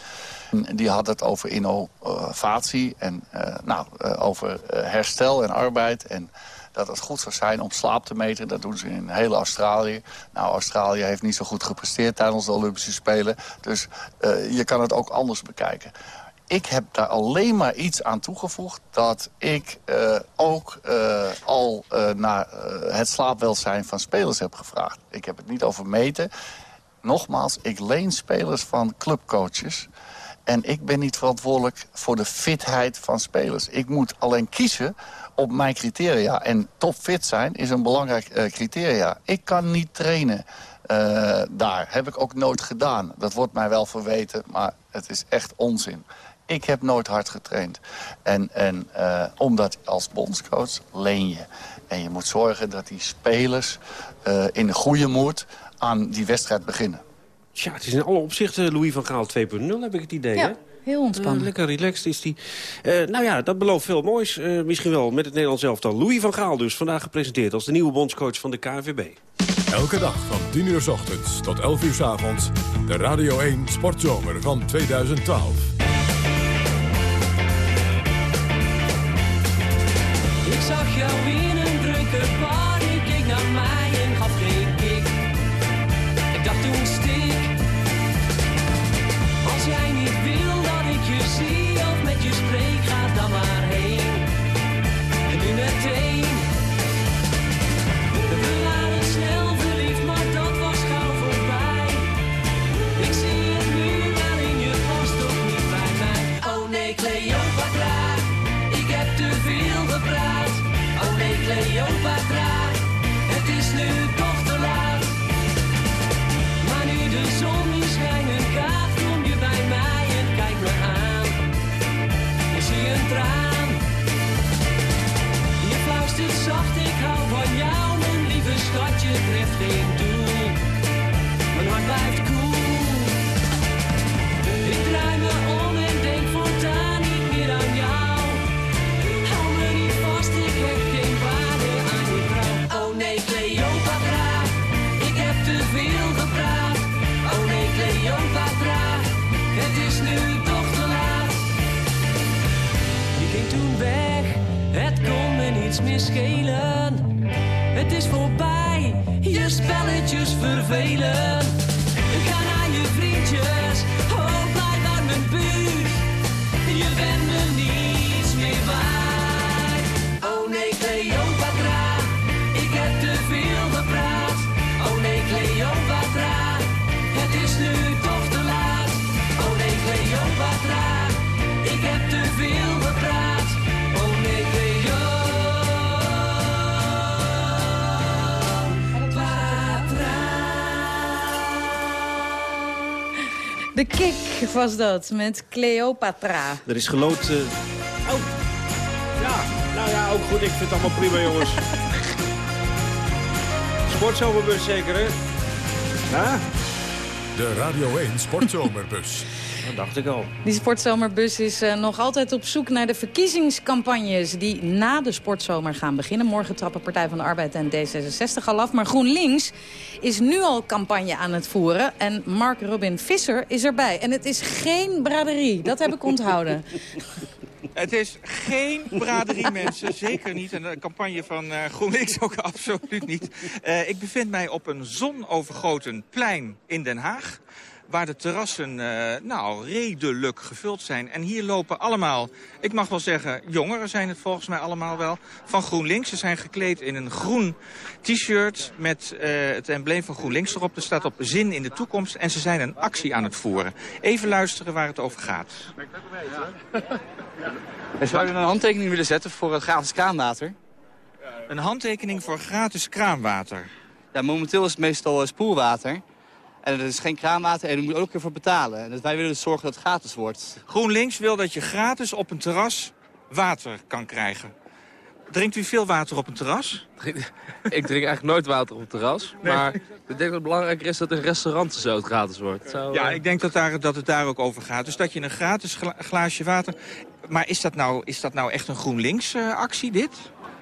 Die had het over innovatie en uh, nou, uh, over herstel en arbeid. En dat het goed zou zijn om slaap te meten. Dat doen ze in heel Australië. Nou, Australië heeft niet zo goed gepresteerd tijdens de Olympische Spelen. Dus je kan het ook anders bekijken ik heb daar alleen maar iets aan toegevoegd... dat ik uh, ook uh, al uh, naar het slaapwelzijn van spelers heb gevraagd. Ik heb het niet over meten. Nogmaals, ik leen spelers van clubcoaches... en ik ben niet verantwoordelijk voor de fitheid van spelers. Ik moet alleen kiezen op mijn criteria. En topfit zijn is een belangrijk criteria. Ik kan niet trainen... daar heb ik ook nooit gedaan. Dat wordt mij wel verweten, maar het is echt onzin. Ik heb nooit hard getraind. En, en uh, omdat als bondscoach leen je. En je moet zorgen dat die spelers uh, in de goede moed aan die wedstrijd beginnen. Tja, het is in alle opzichten Louis van Gaal 2.0, heb ik het idee, ja. hè? Heel ontspannen. Uh, lekker relaxed is die. Uh, nou ja, dat belooft veel moois. Uh, misschien wel met het Nederlands elftal. Louis van Gaal dus, vandaag gepresenteerd als de nieuwe bondscoach van de KNVB. Elke dag van 10 uur s ochtends tot 11 uur s avonds. De Radio 1 Sportzomer van 2012. Ik zag jou in Het is voorbij, je spelletjes vervelen. De kick was dat, met Cleopatra. Er is gelood... eh, Oh, ja, nou ja, ook goed. Ik vind het allemaal prima, jongens. <laughs> Sportzomerbus zeker, hè? Ja, De Radio 1 Sportzomerbus. Dat dacht ik al. Die sportzomerbus is eh, nog altijd op zoek naar de verkiezingscampagnes... die na de sportzomer gaan beginnen. Morgen trappen Partij van de Arbeid en D66 al af. Maar GroenLinks is nu al campagne aan het voeren. En Mark Robin Visser is erbij. En het is geen braderie, dat heb ik onthouden. <laughs> Het is geen braderie, mensen. Zeker niet. En de campagne van eh, GroenLinks ook <laughs> absoluut niet. Eh, ik bevind mij op een zonovergoten plein in Den Haag. Waar de terrassen eh, nou, redelijk gevuld zijn. En hier lopen allemaal, ik mag wel zeggen, jongeren zijn het volgens mij allemaal wel, van GroenLinks. Ze zijn gekleed in een groen t-shirt met eh, het embleem van GroenLinks erop. Er staat op zin in de toekomst en ze zijn een actie aan het voeren. Even luisteren waar het over gaat. <laughs> En zou je een handtekening willen zetten voor het gratis kraanwater? Een handtekening voor gratis kraanwater. Ja, momenteel is het meestal eh, spoelwater. En er is geen kraanwater en je moet ook ervoor betalen. En dus wij willen dus zorgen dat het gratis wordt. GroenLinks wil dat je gratis op een terras water kan krijgen. Drinkt u veel water op een terras? <laughs> Ik drink eigenlijk nooit water op het terras. Maar ik denk dat het belangrijker is dat in restaurants zo het gratis wordt. Zo, Ja, eh, ik denk dat, daar, dat het daar ook over gaat. Dus dat je een gratis gla- glaasje water... Maar is dat nou, is dat nou echt een GroenLinks-actie, dit?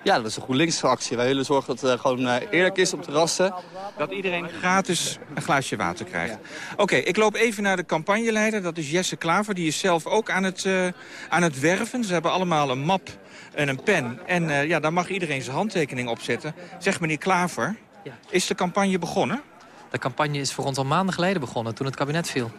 Ja, dat is een GroenLinks actie. Wij willen zorgen dat het eh, gewoon eh, eerlijk is op terrassen. Dat iedereen gratis een glaasje water krijgt. Oké, ik loop even naar de campagneleider. Dat is Jesse Klaver. Die is zelf ook aan het, eh, aan het werven. Ze hebben allemaal een map en een pen. En eh, ja, daar mag iedereen zijn handtekening op zetten. Zeg meneer Klaver, is de campagne begonnen? De campagne is voor ons al maanden geleden begonnen, toen het kabinet viel.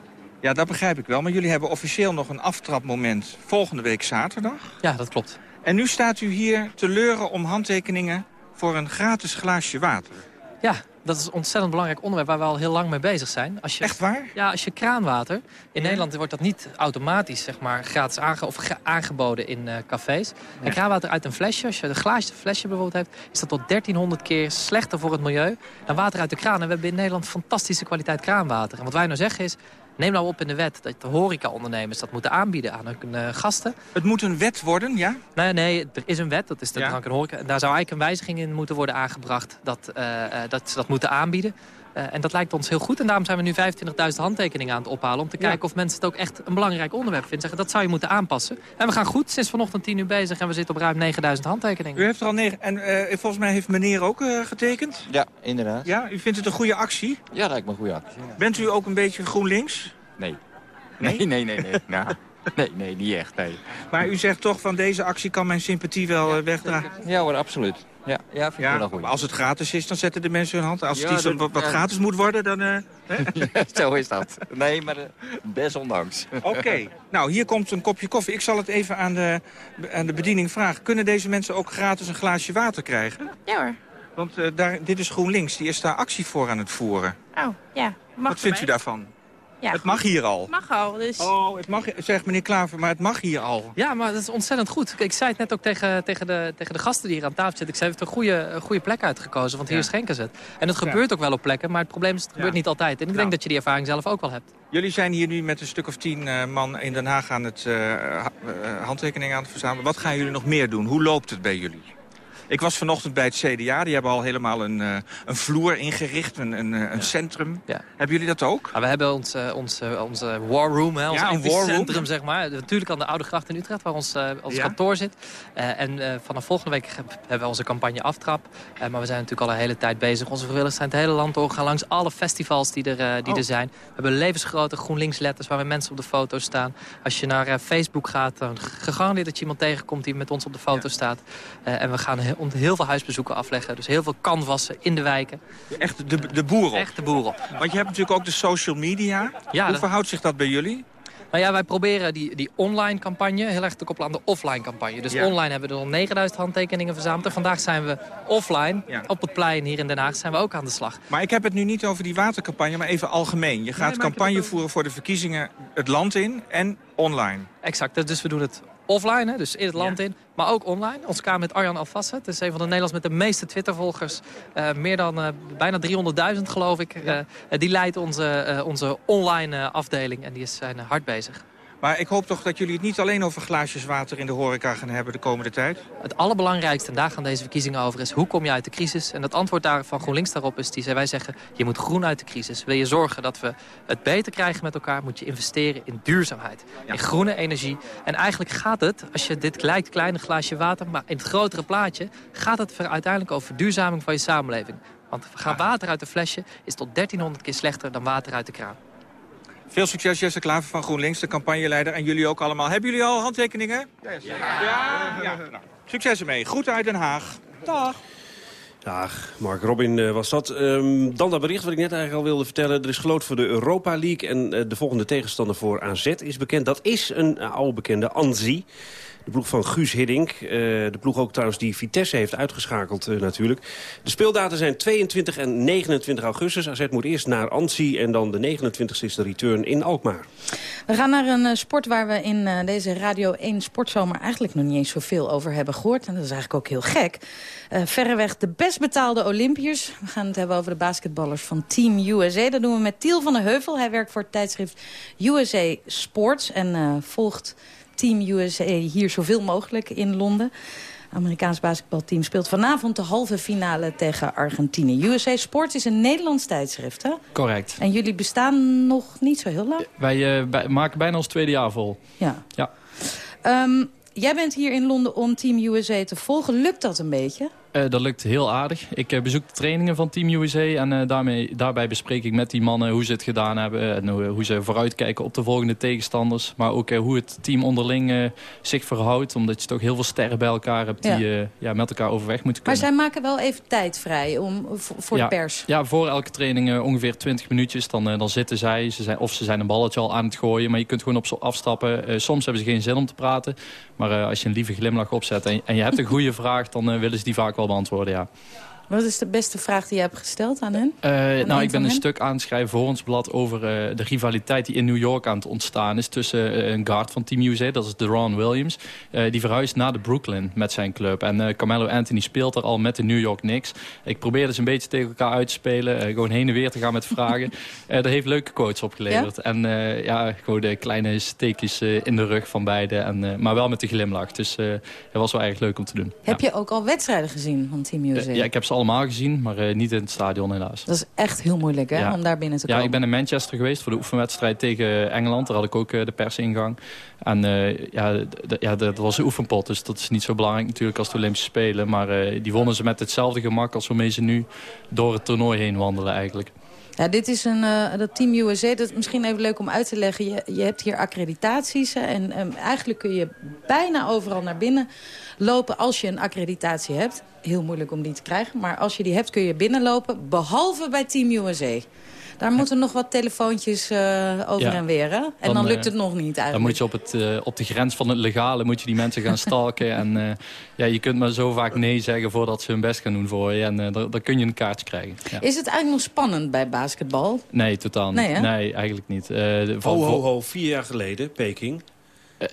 Ja, dat begrijp ik wel. Maar jullie hebben officieel nog een aftrapmoment volgende week zaterdag. Ja, dat klopt. En nu staat u hier te leuren om handtekeningen voor een gratis glaasje water. Ja, dat is een ontzettend belangrijk onderwerp waar we al heel lang mee bezig zijn. Als je, Echt waar? Ja, als je kraanwater... In Nederland wordt dat niet automatisch zeg maar, gratis aange of ge- aangeboden in eh, cafés. En kraanwater uit een flesje, als je een glaasje flesje bijvoorbeeld hebt... is dat tot 1300 keer slechter voor het milieu dan water uit de kraan. En we hebben in Nederland fantastische kwaliteit kraanwater. En wat wij nou zeggen is... Neem nou op in de wet dat de horecaondernemers dat moeten aanbieden aan hun eh, gasten. Het moet een wet worden, ja? Nee, nee, er is een wet, dat is de Ja. drank en horeca. En daar zou eigenlijk een wijziging in moeten worden aangebracht dat, eh, eh, dat ze dat moeten aanbieden. Eh, en dat lijkt ons heel goed. En daarom zijn we nu 25.000 handtekeningen aan het ophalen... om te kijken of mensen het ook echt een belangrijk onderwerp vinden. Zeggen, dat zou je moeten aanpassen. En we gaan goed, sinds vanochtend 10 uur bezig... en we zitten op ruim 9.000 handtekeningen. U heeft er al negen... En eh, volgens mij heeft meneer ook eh, getekend? Ja, inderdaad. Ja, u vindt het een goede actie? Ja, lijkt me een goede actie. ja. Bent u ook een beetje GroenLinks? Nee. Nee, nee, nee, nee. <laughs> nou, nee, nee, niet echt, nee. Maar u zegt toch van deze actie kan mijn sympathie wel eh, wegdragen? Ja hoor, absoluut. Ja, ja vind ik wel maar als het gratis is, dan zetten de mensen hun hand. Als het iets wat, wat ja. gratis moet worden, dan... eh, hè? <laughs> Zo is dat. Nee, maar eh, desondanks. Oké, <laughs> nou hier komt een kopje koffie. Ik zal het even aan de, aan de bediening vragen. Kunnen deze mensen ook gratis een glaasje water krijgen? Ja hoor. Want eh, daar, dit is GroenLinks, die is daar actie voor aan het voeren. Oh, ja. Mag Wat vindt u daarvan? Ja, het mag hier al. Mag al, dus... Oh, het mag, zegt meneer Klaver, maar het mag hier al. Ja, maar dat is ontzettend goed. Ik zei het net ook tegen, tegen, de, tegen de gasten die hier aan tafel zitten. Ik zei, het heeft een goede, een goede plek uitgekozen, want hier schenken ze het. En het Ja. gebeurt ook wel op plekken, maar het probleem is, het gebeurt niet altijd. En ik Nou. denk dat je die ervaring zelf ook wel hebt. Jullie zijn hier nu met een stuk of tien eh, man in Den Haag aan het eh, ha- eh, handtekeningen aan het verzamelen. Wat gaan jullie nog meer doen? Hoe loopt het bij jullie? Ik was vanochtend bij het CDA. Die hebben al helemaal een, eh, een vloer ingericht, een, een, eh, centrum. Hebben jullie dat ook? Maar we hebben ons, eh, ons, eh, onze war room, hè, ons Ja, room. centrum, zeg maar. Natuurlijk aan de Oude Gracht in Utrecht, waar ons, ons kantoor zit. En vanaf volgende week heb- hebben we onze campagne aftrap. Maar we zijn natuurlijk al een hele tijd bezig. Onze vrijwilligers zijn het hele land door. We gaan langs alle festivals die er, die Oh. er zijn. We hebben levensgrote GroenLinks letters waar mensen op de foto staan. Als je naar Facebook gaat, dan gegarandeerd dat je iemand tegenkomt die met ons op de foto staat. En we gaan on- heel veel huisbezoeken afleggen. Dus heel veel canvassen in de wijken. Echt de, de boeren op? Echt de boeren op. Want je hebt natuurlijk ook de social media. Ja, Hoe dat- verhoudt zich dat bij jullie? Nou ja, wij proberen die, die online campagne heel erg te koppelen aan de offline campagne. Dus Ja. online hebben we er al 9000 handtekeningen verzameld. En vandaag zijn we offline, op het plein hier in Den Haag, zijn we ook aan de slag. Maar ik heb het nu niet over die watercampagne, maar even algemeen. Je gaat campagne voeren voor de verkiezingen het land in en online. Exact, dus we doen het offline, hè, dus in het land in, maar ook online. Ons Kamerlid Arjan Alfasse, het is een van de Nederlands met de meeste Twittervolgers. eh, meer dan eh, bijna 300.000 geloof ik. Eh, die leidt onze, onze online afdeling en die is zijn hard bezig. Maar ik hoop toch dat jullie het niet alleen over glaasjes water in de horeca gaan hebben de komende tijd? Het allerbelangrijkste, en daar gaan deze verkiezingen over, is hoe kom je uit de crisis? En het antwoord daar van GroenLinks daarop is, die wij zeggen, je moet groen uit de crisis. Wil je zorgen dat we het beter krijgen met elkaar, moet je investeren in duurzaamheid. In groene energie. En eigenlijk gaat het, als je dit lijkt kleine glaasje water, maar in het grotere plaatje, gaat het uiteindelijk over verduurzaming van je samenleving. Want gaan water uit de flesje is tot 1300 keer slechter dan water uit de kraan. Veel succes Jesse Klaver van GroenLinks, de campagneleider. En jullie ook allemaal. Hebben jullie al handtekeningen? Ja. ja. Nou, succes ermee. Groeten uit Den Haag. Dag. Dag, Mark Robin eh, was dat. Ehm, dan dat bericht wat ik net eigenlijk al wilde vertellen. Er is geloot voor de Europa League en eh, de volgende tegenstander voor AZ is bekend. Dat is een eh, oude bekende, Anzi. De ploeg van Guus Hiddink. Eh, de ploeg ook trouwens die Vitesse heeft uitgeschakeld eh, natuurlijk. De speeldata zijn 22 en 29 augustus. AZ moet eerst naar Anzi en dan de 29e is de return in Alkmaar. We gaan naar een eh, sport waar we in deze Radio 1 Sportzomer eigenlijk nog niet eens zoveel over hebben gehoord. En dat is eigenlijk ook heel gek. Verreweg de best betaalde Olympiërs. We gaan het hebben over de basketballers van Team USA. Dat doen we met Tiel van de Heuvel. Hij werkt voor het tijdschrift USA Sports en volgt Team USA hier zoveel mogelijk in Londen. Amerikaans basketbalteam speelt vanavond de halve finale tegen Argentinië. USA Sports is een Nederlands tijdschrift, hè? Correct. En jullie bestaan nog niet zo heel lang? Wij eh, bij- maken bijna ons tweede jaar vol. Ja. Ja. Ehm, jij bent hier in Londen om Team USA te volgen. Lukt dat een beetje? Eh, dat lukt heel aardig. Ik eh, bezoek de trainingen van Team USA en eh, daarmee, daarbij bespreek ik met die mannen hoe ze het gedaan hebben. En hoe, hoe ze vooruitkijken op de volgende tegenstanders. Maar ook hoe het team onderling zich verhoudt. Omdat je toch heel veel sterren bij elkaar hebt die Ja. ja, met elkaar overweg moeten Maar kunnen. zij maken wel even tijd vrij om, voor, ja, de pers. Ja, voor elke training ongeveer 20 minuutjes. Dan, dan zitten zij, ze zijn, of ze zijn een balletje al aan het gooien. Maar je kunt gewoon op ze afstappen. Soms hebben ze geen zin om te praten. Maar als je een lieve glimlach opzet en, en je hebt een goede vraag... dan willen ze die vaak wel beantwoorden, ja. Wat is de beste vraag die je hebt gesteld aan hen? Eh, nou, ik ben een hen? stuk aan het schrijven voor ons blad over eh, de rivaliteit die in New York aan het ontstaan is tussen eh, een guard van Team USA, dat is Deron Williams. Die verhuist naar de Brooklyn met zijn club. En Carmelo Anthony speelt er al met de New York Knicks. Ik probeer dus een beetje tegen elkaar uit te spelen, gewoon heen en weer te gaan met vragen. Dat <laughs> heeft leuke quotes opgeleverd. En ja, gewoon de kleine steekjes in de rug van beide, en, maar wel met de glimlach. Dus het was wel erg leuk om te doen. Heb je ook al wedstrijden gezien van Team USA? Ja, ik heb ze ze allemaal gezien, maar eh, niet in het stadion helaas. Dat is echt heel moeilijk hè, Ja. om daar binnen te Ja, komen. ik ben in Manchester geweest voor de oefenwedstrijd tegen Engeland. Daar had ik ook eh, de persingang. En eh, ja, ja, dat was een oefenpot, dus dat is niet zo belangrijk natuurlijk als de Olympische Spelen. Maar eh, die wonnen ze met hetzelfde gemak als waarmee ze nu door het toernooi heen wandelen eigenlijk. Ja, dit is een, eh, dat Team USA, dat is misschien even leuk om uit te leggen. Je, je hebt hier accreditaties en eigenlijk kun je bijna overal naar binnen lopen als je een accreditatie hebt. Heel moeilijk om die te krijgen, maar als je die hebt kun je binnenlopen, behalve bij Team USA. Daar moeten nog wat telefoontjes eh, over Ja. en weer, hè? En dan, Dan, lukt eh, het nog niet eigenlijk. Dan moet je op, het, eh, op de grens van het legale moet je die mensen gaan stalken. en eh, ja, je kunt maar zo vaak nee zeggen voordat ze hun best gaan doen voor je. En eh, dan, dan kun je een kaartje krijgen. Ja. Is het eigenlijk nog spannend bij basketbal? Nee, totaal niet. Nee, eigenlijk niet. Eh, van- Ho, ho, ho, vier jaar geleden, Peking.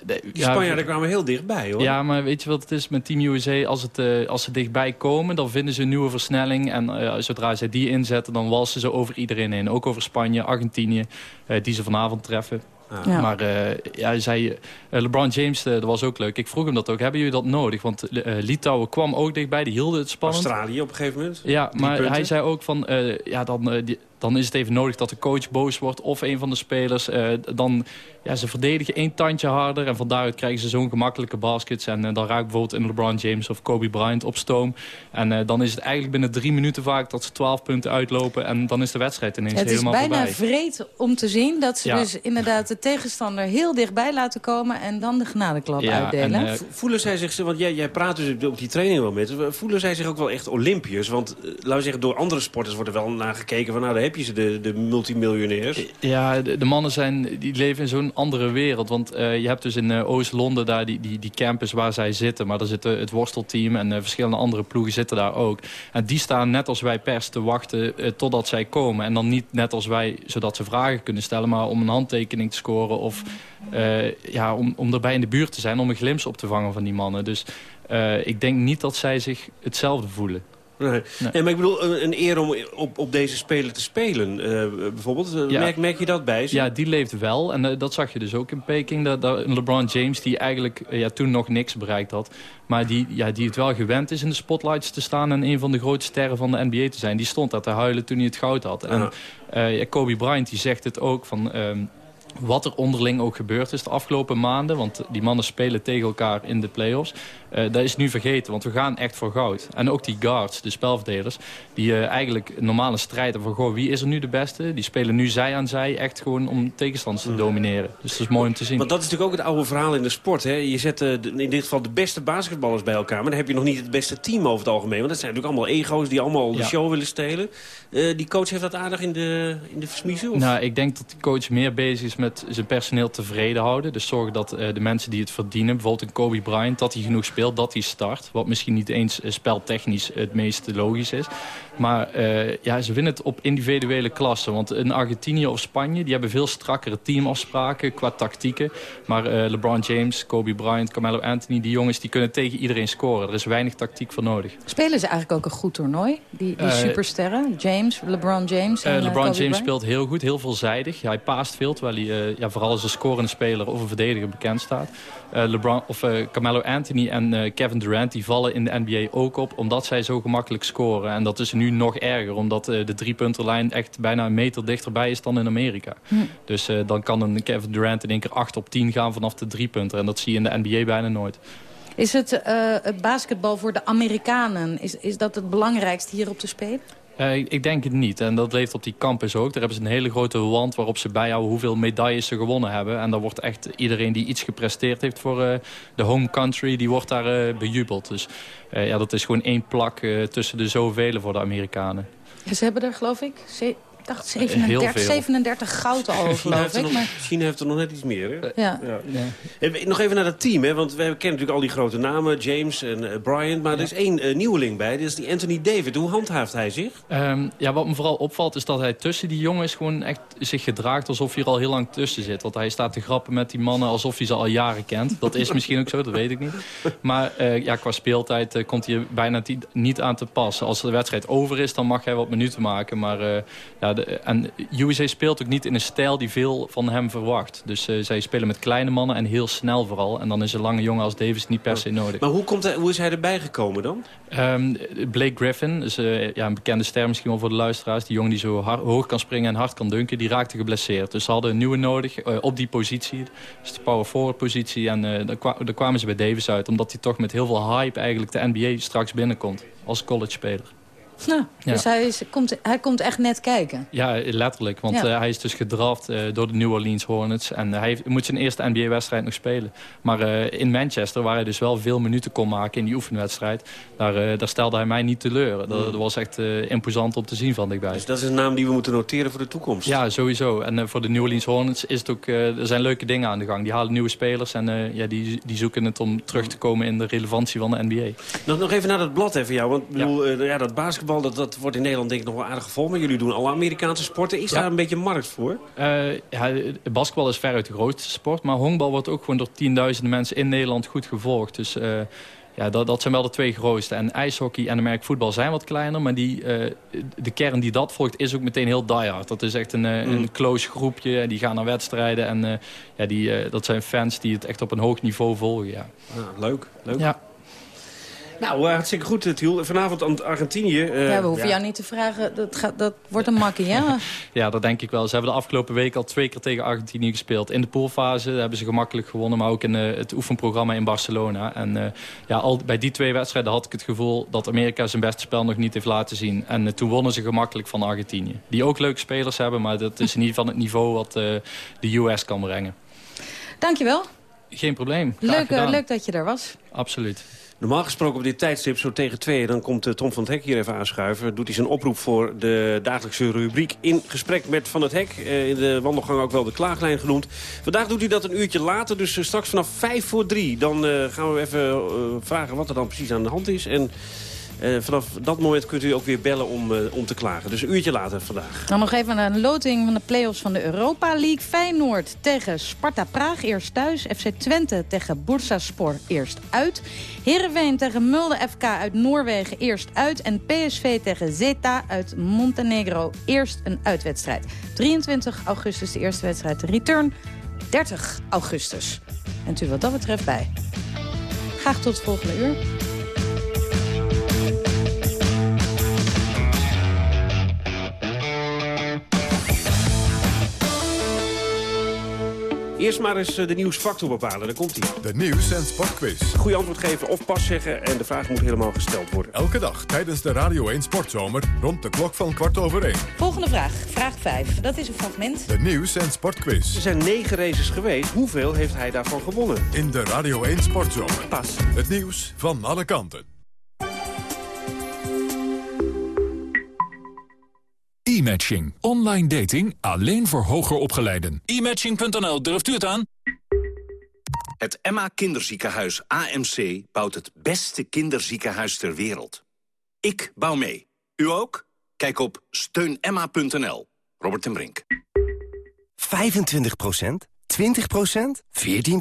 Die ja, Spanjaarden kwamen heel dichtbij, hoor. Ja, maar weet je wat het is met Team USA? Als, het, eh, als ze dichtbij komen, dan vinden ze een nieuwe versnelling. En eh, zodra ze die inzetten, dan walsen ze over iedereen heen. Ook over Spanje, Argentinië, eh, die ze vanavond treffen. Ja. Maar eh, ja, zei, eh, LeBron James, eh, dat was ook leuk. Ik vroeg hem dat ook. Hebben jullie dat nodig? Want eh, Litouwen kwam ook dichtbij. Die hielden het spannend. Australië op een gegeven moment. Ja, maar punten. hij zei ook van, eh, ja, dan, eh, die- dan is het even nodig dat de coach boos wordt of een van de spelers. Eh, dan, ja, ze verdedigen één tandje harder en van daaruit krijgen ze zo'n gemakkelijke baskets. En eh, dan raakt bijvoorbeeld een LeBron James of Kobe Bryant op stoom. En eh, dan is het eigenlijk binnen drie minuten vaak dat ze twaalf punten uitlopen. En dan is de wedstrijd ineens Het is helemaal bijna voorbij. vreed om te zien dat ze Ja. dus inderdaad de tegenstander heel dichtbij laten komen en dan de genadeklap Ja, uitdelen. en, Vo- Voelen zij zich, want jij, jij praat dus op die training wel met voelen zij zich ook wel echt Olympiërs? Want laten we zeggen, door andere sporters wordt er wel naar gekeken van nou, daar heb je ze, de, de multimiljonairs. Ja, de, mannen zijn, die leven in zo'n andere wereld. Want eh, je hebt dus in eh, Oost-Londen daar die, die, die campus waar zij zitten. Maar daar zit eh, het worstelteam en verschillende andere ploegen zitten daar ook. En die staan net als wij pers te wachten totdat zij komen. En dan niet net als wij, zodat ze vragen kunnen stellen... maar om een handtekening te scoren of ja, om, om erbij in de buurt te zijn... om een glimp op te vangen van die mannen. Dus ik denk niet dat zij zich hetzelfde voelen. Nee. Nee, maar ik bedoel, een, een eer om op, op deze spelen te spelen, eh, bijvoorbeeld. Eh, Ja. Merk, merk je dat bij ze? Ja, die leeft wel. En eh, dat zag je dus ook in Peking. Dat, LeBron James, die eigenlijk ja, toen nog niks bereikt had. Maar die, ja, die het wel gewend is in de spotlights te staan... en een van de grote sterren van de NBA te zijn. Die stond daar te huilen toen hij het goud had. En Ja. Kobe Bryant die zegt het ook van... ehm, wat er onderling ook gebeurd is de afgelopen maanden... want die mannen spelen tegen elkaar in de play-offs... eh, dat is nu vergeten, want we gaan echt voor goud. En ook die guards, de spelverdelers... die eh, eigenlijk een normale strijd hebben van... Goh, wie is er nu de beste? Die spelen nu zij aan zij echt gewoon om tegenstanders te domineren. Dus dat is mooi om te zien. Want dat is natuurlijk ook het oude verhaal in de sport. Hè? Je zet eh, in dit geval de beste basketballers bij elkaar. Maar dan heb je nog niet het beste team over het algemeen. Want dat zijn natuurlijk allemaal ego's die allemaal de show willen stelen. Die coach heeft dat aardig in de, in de? Of? Nou, ik denk dat de coach meer bezig is met zijn personeel tevreden houden. Dus zorgen dat de mensen die het verdienen, bijvoorbeeld een Kobe Bryant, dat hij genoeg speelt, dat hij start. Wat misschien niet eens eh, speltechnisch het meest logisch is. Maar eh, ja, ze winnen het op individuele klassen. Want in Argentinië of Spanje, die hebben veel strakkere teamafspraken qua tactieken. Maar eh, LeBron James, Kobe Bryant, Carmelo Anthony, die jongens die kunnen tegen iedereen scoren. Er is weinig tactiek voor nodig. Spelen ze eigenlijk ook een goed toernooi? Die, die supersterren? James, LeBron James en LeBron Kobe James Bryant? speelt heel goed, heel veelzijdig. Ja, hij paast veel, terwijl hij ja, vooral als een scorende speler of een verdediger bekend staat. Eh, LeBron, of, eh, Carmelo Anthony en eh, Kevin Durant die vallen in de NBA ook op... omdat zij zo gemakkelijk scoren. En dat is nu nog erger, omdat de driepunterlijn echt bijna een meter dichterbij is dan in Amerika. Hm. Dus dan kan een Kevin Durant in één keer 8 op 10 gaan vanaf de driepunter. En dat zie je in de NBA bijna nooit. Is het, het basketbal voor de Amerikanen, is, is dat het belangrijkste hier op te spelen? Eh, ik- denk het niet. En dat leeft op die campus ook. Daar hebben ze een hele grote wand waarop ze bijhouden hoeveel medailles ze gewonnen hebben. En daar wordt echt iedereen die iets gepresteerd heeft voor eh, de home country, die wordt daar eh, bejubeld. Dus ja, dat is gewoon één plak tussen de zoveel voor de Amerikanen. Ze hebben er, geloof ik dacht Heel 37, veel. 37 goud al, geloof heeft, er ik. nog, Maar, China heeft er nog net iets meer. Hè? ja. Eh, Nog even naar dat team, hè? want we kennen natuurlijk al die grote namen. James en eh, Bryant. Maar er is één eh, nieuweling bij. Dat is die Anthony David. Hoe handhaaft hij zich? Ehm, ja, wat me vooral opvalt is dat hij tussen die jongens gewoon echt zich gedraagt alsof hij er al heel lang tussen zit. Want hij staat te grappen met die mannen alsof hij ze al jaren kent. Dat is misschien ook zo, dat weet ik niet. Maar eh, ja, qua speeltijd komt hij er bijna niet aan te passen. Als de wedstrijd over is, dan mag hij wat minuten maken. Maar eh, ja, de, en USA speelt ook niet in een stijl die veel van hem verwacht. Dus uh, zij spelen met kleine mannen en heel snel vooral. En dan is een lange jongen als Davis niet per se nodig. Maar hoe, komt hij, hoe is hij erbij gekomen dan? Um, Blake Griffin, is uh, ja, een bekende ster misschien wel voor de luisteraars. Die jongen die zo hard, hoog kan springen en hard kan dunken, die raakte geblesseerd. Dus ze hadden een nieuwe nodig uh, op die positie. Dus de power forward positie. En daar, kwa daar kwamen ze bij Davis uit. Omdat hij toch met heel veel hype eigenlijk de NBA straks binnenkomt. Als college speler. Nou, ja. Dus hij, is, komt, hij komt echt net kijken. Ja, letterlijk. Want ja. uh, hij is dus gedraft uh, door de New Orleans Hornets. En hij heeft, moet zijn eerste NBA-wedstrijd nog spelen. Maar uh, in Manchester, waar hij dus wel veel minuten kon maken in die oefenwedstrijd... daar, daar stelde hij mij niet teleur. Dat, dat was echt imposant om te zien van dichtbij. Dus dat is een naam die we moeten noteren voor de toekomst? Ja, sowieso. En voor de New Orleans Hornets is het ook... er zijn leuke dingen aan de gang. Die halen nieuwe spelers en ja, die, die zoeken het om terug te komen in de relevantie van de NBA. Nog, nog even naar dat blad even jou. Want bedoel, ja. ja dat basketbal, dat, dat wordt in Nederland denk ik nog wel aardig gevolgd. Maar jullie doen alle Amerikaanse sporten. Is ja. daar een beetje markt voor? Uh, ja, basketbal is veruit de grootste sport. Maar honkbal wordt ook gewoon door tienduizenden mensen in Nederland goed gevolgd. Dus uh, ja, dat, dat zijn wel de twee grootste. En ijshockey en de merk voetbal zijn wat kleiner. Maar die, uh, de kern die dat volgt is ook meteen heel diehard. Dat is echt een, mm. een close groepje. Die gaan naar wedstrijden. En ja, die, dat zijn fans die het echt op een hoog niveau volgen. Ja. Ah, leuk, leuk. Ja. Nou, uh, hartstikke goed, Tiel. Vanavond aan Argentinië. Uh, ja, we hoeven ja. jou niet te vragen. Dat, gaat, dat wordt een makkie, hè? <laughs> ja, dat denk ik wel. Ze hebben de afgelopen week al twee keer tegen Argentinië gespeeld. In de poolfase hebben ze gemakkelijk gewonnen, maar ook in uh, het oefenprogramma in Barcelona. En ja, al, bij die twee wedstrijden had ik het gevoel dat Amerika zijn beste spel nog niet heeft laten zien. En toen wonnen ze gemakkelijk van Argentinië. Die ook leuke spelers hebben, maar dat is niet van het niveau wat de US kan brengen. Dankjewel. Geen probleem. Leuk, leuk dat je er was. Absoluut. Normaal gesproken op dit tijdstip, zo tegen tweeën... dan komt uh, Tom van het Hek hier even aanschuiven. Doet hij zijn oproep voor de dagelijkse rubriek... in gesprek met Van het Hek. Uh, in de wandelgang ook wel de klaaglijn genoemd. Vandaag doet hij dat een uurtje later, dus uh, straks vanaf vijf voor drie. Dan gaan we even vragen wat er dan precies aan de hand is... En vanaf dat moment kunt u ook weer bellen om, uh, om te klagen. Dus een uurtje later vandaag. Dan nog even een loting van de play-offs van de Europa League. Feyenoord tegen Sparta Praag eerst thuis. FC Twente tegen Bursaspor eerst uit. Heerenveen tegen Mulde FK uit Noorwegen eerst uit. En PSV tegen Zeta uit Montenegro eerst een uitwedstrijd. 23 augustus de eerste wedstrijd. Return 30 augustus. Bent u wat dat betreft bij. Graag tot het volgende uur. Eerst maar eens de nieuwsfactor bepalen, daar komt hij. De nieuws- en sportquiz. Goede antwoord geven of pas zeggen en de vraag moet helemaal gesteld worden. Elke dag tijdens de Radio 1 Sportzomer rond de klok van kwart over één. Volgende vraag, vraag 5. Dat is een fragment. De nieuws- en sportquiz. Er zijn negen races geweest. Hoeveel heeft hij daarvan gewonnen? In de Radio 1 Sportzomer. Pas. Het nieuws van alle kanten. E-matching. Online dating alleen voor hoger opgeleiden. E-matching.nl, durft u het aan? Het Emma Kinderziekenhuis AMC bouwt het beste kinderziekenhuis ter wereld. Ik bouw mee. U ook? Kijk op steunemma.nl. Robert en Brink. 25% 20% 14